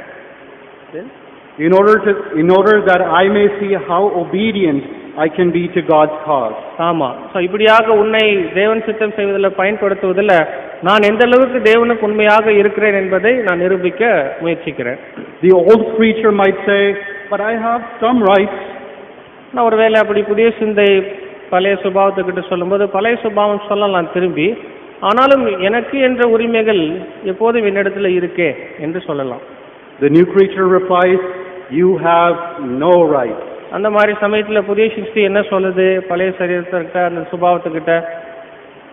In order to, in order that I may see how obedient I can be to God's cause. ஆமா ஸோ இப்படியாக உன்னை தேவன் சித்தம் செய்வதில் பயன்படுத்துவதில் நான் எந்த அளவுக்கு தேவனுக்கு உண்மையாக இருக்கிறேன் என்பதை நான் நிரூபிக்க முயற்சிக்கிறேன் The old creature might say, but I have some rights. நான் ஒருவேளை அப்படி புதிய சிந்தை பழைய சுபாவத்துக்கிட்ட சொல்லும்போது பழைய சுபாவம் சொல்லலாம் திரும்பி ஆனாலும் எனக்கு என்ற உரிமைகள் எப்போதும் என்னிடத்துல இருக்கே என்று சொல்லலாம் The new creature replies, you have no rights. அந்த மாதிரி சமயத்துல புதிய சிருஷ்டி என்ன சொல்லுது? பழைய சரீரத்திட்ட அந்த சுபாவத்துக்கிட்ட?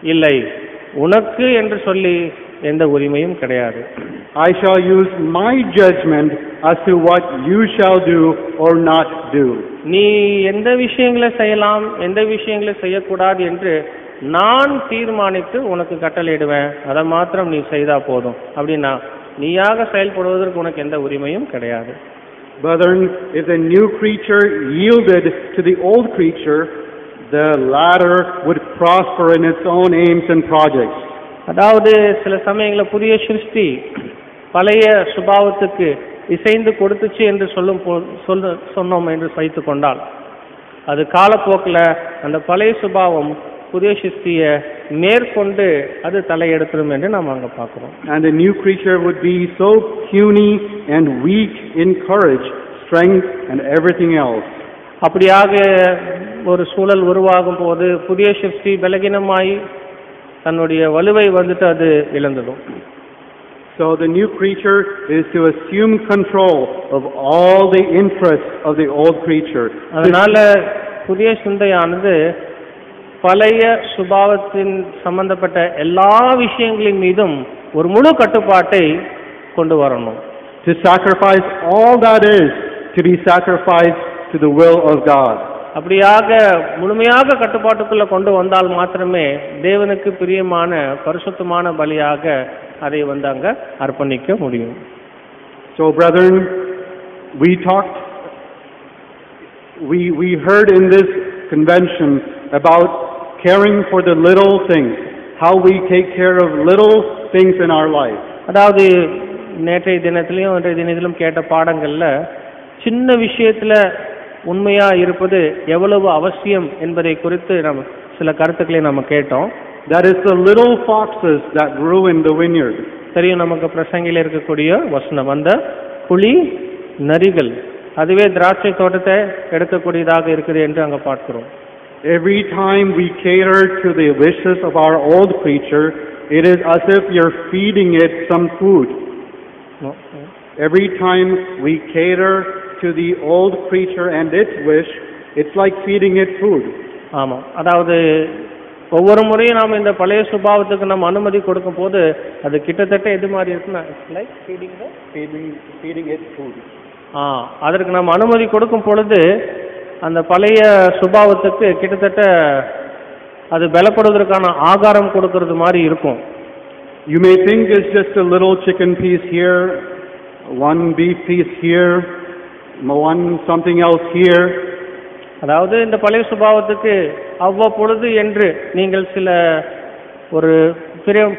இல்லை. உனக்கு என்று சொல்லி எந்த உரிமையும் கிடையாது. I shall use my judgment as to what you shall do or not do. நீ எந்த விஷயங்களை செய்யலாம் எந்த விஷயங்களை செய்யக்கூடாது என்று நான் தீர்மானித்து உனக்கு கட்டளையிடுவேன். அதை மாத்திரம் நீ செய்தா போதும். அப்படின்னா நீயாக செயல்படுவதற்கு உனக்கு எந்த உரிமையும் கிடையாது. Brethren, if the new creature yielded to the old creature, the latter would prosper in its own aims and projects. அதாவது சில சமயங்களில் புதிய சிருஷ்டி பழைய சுபாவத்துக்கு இசைந்து கொடுத்துச்சு என்று சொல்லும் சொல்ல சொன்னோம் என்று வைத்து கொண்டால் அது காலப்போக்கில் அந்த பழைய சுபாவம் புதிய சிருஷ்டியை மேற்கொண்டு அது தலையெடுத்துடும் என்று நாம் அங்கே பார்க்குறோம் And the new creature would be so puny and weak in courage, strength, and everything else. அப்படியாக ஒரு சூழல் உருவாகும் போது புதிய சிருஷ்டி பலகீனமாய் தன்னுடைய வலுவை வந்துட்டு அது இழந்துடும் So the new creature is to assume control of all the interests of the old creature. அதனால புதிய சிந்தையானது பழைய சுபாவத்தின் சம்பந்தப்பட்ட எல்லா விஷயங்களின் மீதும் ஒரு முழு கட்டுப்பாட்டை கொண்டு வரணும் To sacrifice all that is to be sacrificed to the will of God. அப்படியாக முழுமையாக கட்டுப்பாட்டுக்குள்ள கொண்டு வந்தால் மாத்திரமே தேவனுக்கு பிரியமான பரிசுத்தமான பலியாக அதை வந்து அங்க அர்ப்பணிக்க முடியும் So, brethren, we talked, we, we heard in this convention about caring for the little things, how we take care of little things in our life. அதாவது நேற்றைய தினத்திலையும் இன்றைய தினத்திலும் கேட்ட பாடங்கள்ல சின்ன விஷயத்துல உண்மையா இருப்பது எவ்வளவு அவசியம் என்பதை குறித்து நம்ம சில கருத்துக்களை நம்ம கேட்டோம் That is the little foxes that ruin the vineyard. தெரியும் நமக்கு பிரசங்கில இருக்கக்கூடிய வசனம் அந்த புலி நரிகள் அதுவே திராட்சை தோட்டத்தை எடுக்கக்கூடியதாக இருக்குது என்று அங்க பார்க்கிறோம் Every time we cater to the wishes of our old creature, it is as if you're feeding it some food. Every time we cater to the old creature and its wish, it's like feeding it food. ஆமாம் அதாவது ஒவ்வொரு முறையும் நாம் இந்த பழைய சுபாவத்துக்கு நம்ம அனுமதி கொடுக்கும் போது அது கிட்டத்தட்ட எது மாதிரி இருக்குன்னா like feeding Feeding, feeding it food. ஆ அதற்கு நம்ம அனுமதி கொடுக்கும் பொழுது அந்த பழைய சுபாவத்துக்கு கிட்டத்தட்ட அது பலப்படுவதற்கான ஆகாரம் கொடுக்கறது மாதிரி இருக்கும் You may think it's just a little chicken piece here, one beef piece here, one something else here. அதாவது இந்த பழைய சுபாவத்துக்கு அவ்வப்பொழுது என்று நீங்கள் சில ஒரு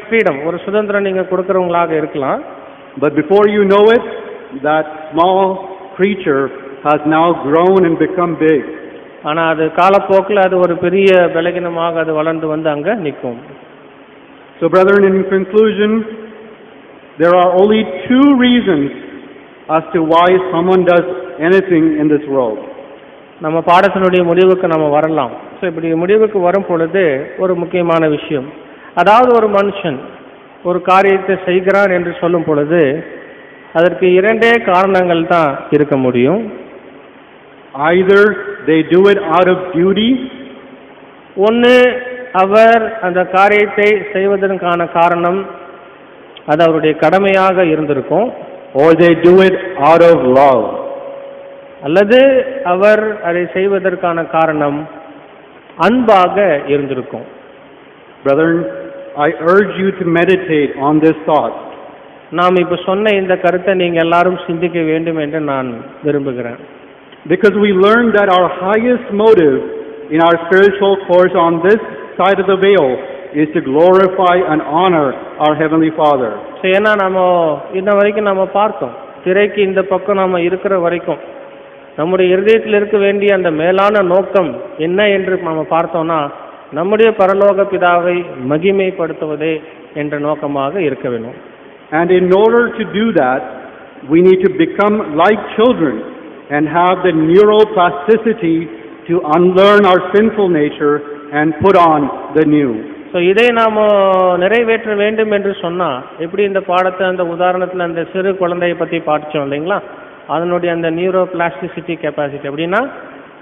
ஃப்ரீடம் ஒரு சுதந்திரம் நீங்கள் கொடுக்கறவங்களாக இருக்கலாம் But before you know it, that small creature has now grown and become big. ஆனால் அது காலப்போக்கில் அது ஒரு பெரிய பலகீனமாக அது வளர்ந்து வந்து அங்கே நிற்கும் So, brethren, in conclusion, there are only two reasons as to why someone does anything in this world. நம்ம பாடத்தினுடைய முடிவுக்கு நம்ம வரலாம் ஸோ இப்படி முடிவுக்கு வரும் பொழுது ஒரு முக்கியமான விஷயம் அதாவது ஒரு மனுஷன் ஒரு காரியத்தை செய்கிறான் என்று சொல்லும் பொழுது அதற்கு இரண்டே காரணங்கள் தான் இருக்க முடியும் Either they do it out of duty, ஒன்று அவர் அந்த காரியத்தை செய்வதற்கான காரணம் அது அவருடைய கடமையாக இருந்திருக்கும் or they do it out of love. அல்லது அவர் அதை செய்வதற்கான காரணம் அன்பாக இருந்திருக்கும் Brethren, I urge you to meditate on this thought. நாம் இப்போ சொன்ன இந்த கருத்தை நீங்கள் எல்லாரும் சிந்திக்க வேண்டும் என்று நான் விரும்புகிறேன் Because we learned that our highest motive in our spiritual course on this side of the veil is to glorify and honor our Heavenly Father. So ஏன்னா நம்ம இன்ன வரைக்கும் நம்ம பார்த்தோம் திரைக்கு இந்த பக்கம் நம்ம இருக்கிற வரைக்கும் நம்முடைய இருதயத்தில் இருக்க வேண்டிய அந்த மேலான நோக்கம் என்ன என்று நம்ம பார்த்தோம்னா நம்முடைய பரலோக பிதாவை மகிமைப்படுத்துவதே என்ற நோக்கமாக இருக்க வேண்டும் And in order to do that, we need to become like children And have the neuroplasticity to unlearn our sinful nature and put on the new. So இதை நாம் நிறைவேற்ற வேண்டும் என்று சொன்னால் எப்படி இந்த பாடத்தை அந்த உதாரணத்தில் அந்த சிறு குழந்தையை பற்றி படித்தோம் இல்லைங்களா? அதனுடைய அந்த நியூரோ பிளாஸ்டிசிட்டி கெப்பாசிட்டி அப்படின்னா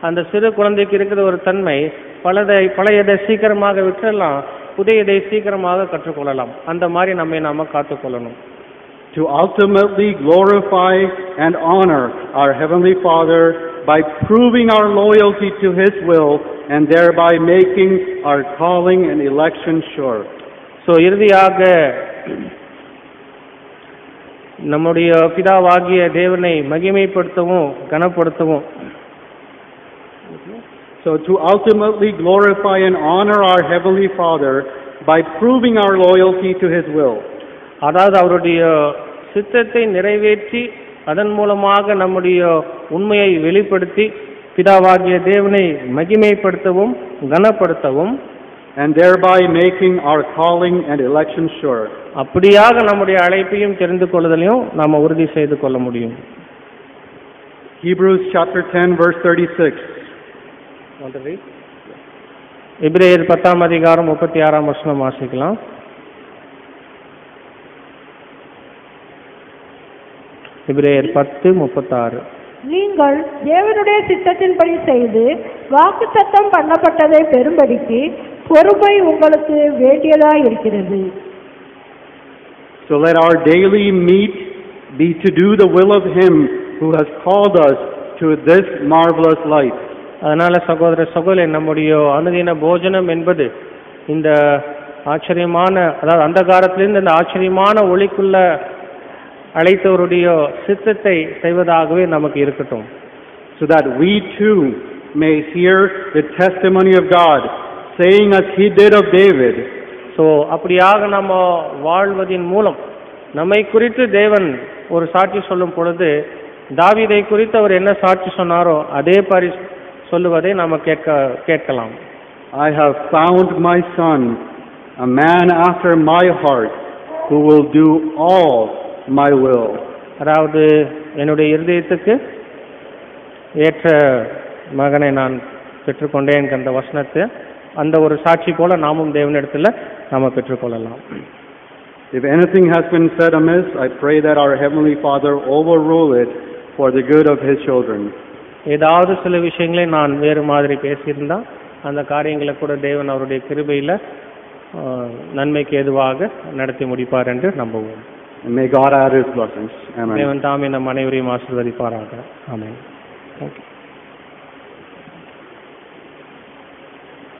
அந்த சிறு குழந்தைக்கு இருக்கிற ஒரு தன்மை பலதை பழையதை சீக்கிரமாக விட்டுறலாம் புதியதை சீக்கிரமாக கற்றுக்கொள்ளலாம். அந்த மாதிரி நம்மை நாம் காத்துக்கொள்ளணும். To ultimately glorify and honor our Heavenly Father by proving our loyalty to His will and thereby making our calling and election sure. So இறுதியாக நம்முடைய பிதாவாகிய தேவனை மகிமைப்படுத்தவும் கனப்படுத்தவும் So to ultimately glorify and honor our Heavenly Father by proving our loyalty to His will. அதாவது அவருடைய சித்தத்தை நிறைவேற்றி அதன் மூலமாக நம்முடைய உண்மையை வெளிப்படுத்தி பிதாவாகிய தேவனை மகிமைப்படுத்தவும் கனப்படுத்தவும் and thereby making our calling and election sure. அப்படியாக நம்முடைய அழைப்பையும் தெரிந்து கொள்ளுதலையும் நாம் உறுதி செய்து கொள்ள முடியும் Hebrews chapter 10 verse 36. எபிரேயர் பத்தாம் அதிகாரம் முப்பத்தி ஆறாம் வசனம் வாசிக்கலாம் எபிரேயர் பத்து முப்பத்தாறு நீங்கள் தேவனுடைய சித்தத்தின்படி செய்து வாக்குத்தத்தம் பண்ணப்பட்டதை பெறும்படிக்கு பொறுமை உங்களுக்கு வேண்டியதாய் இருக்கிறது So let our daily meat be to do the will of Him who has called us to this marvelous light. அதனால சகோதர சகோதரி நம்முடைய அனுதின போஜனம் என்பது இந்த ஆச்சரியமான அதாவது அந்த காலத்திலிருந்து இந்த ஆச்சரியமான ஒளிக்குள்ள அழைத்தவருடைய சித்தத்தை செய்வதாகவே நமக்கு இருக்கட்டும். So that we too may hear the testimony of God, saying as He did of David, so அப்படியாக நம்ம வாழ்வதின் மூலம் நம்மை குறித்து தேவன் ஒரு சாட்சி சொல்லும் பொழுது தாவீதை குறித்து அவர் என்ன சாட்சி சொன்னாரோ அதே பரி சொல்லுவதை நம்ம கேட்க கேட்கலாம். I have found my son, a man after my heart, who will do all my will. அதாவது என்னுடைய இருதயத்துக்கு ஏற்ற மகனை நான் பெற்றுக்கொண்டேன் அந்த வசனத்தை அந்த ஒரு சாட்சி போல நாமும் தேவனிடத்துல நாம பெற்றுக்கொள்ளலாம் If anything has been said amiss, I pray that our Heavenly Father overrule it for the good of His children. ஏதாவது சில விஷயங்களை நான் வேறு மாதிரி பேசியிருந்தா அந்த காரியங்களை கூட தேவன் அவருடைய கிருபையில நன்மைக்கு ஏதுவாக நடத்தி முடிப்பார் என்று நம்புவோம் And may God add His blessings. Amen. தேவன் தாமே நம் அனைவரையும் ஆசீர்வதிப்பாராக ஆமென் ஓகே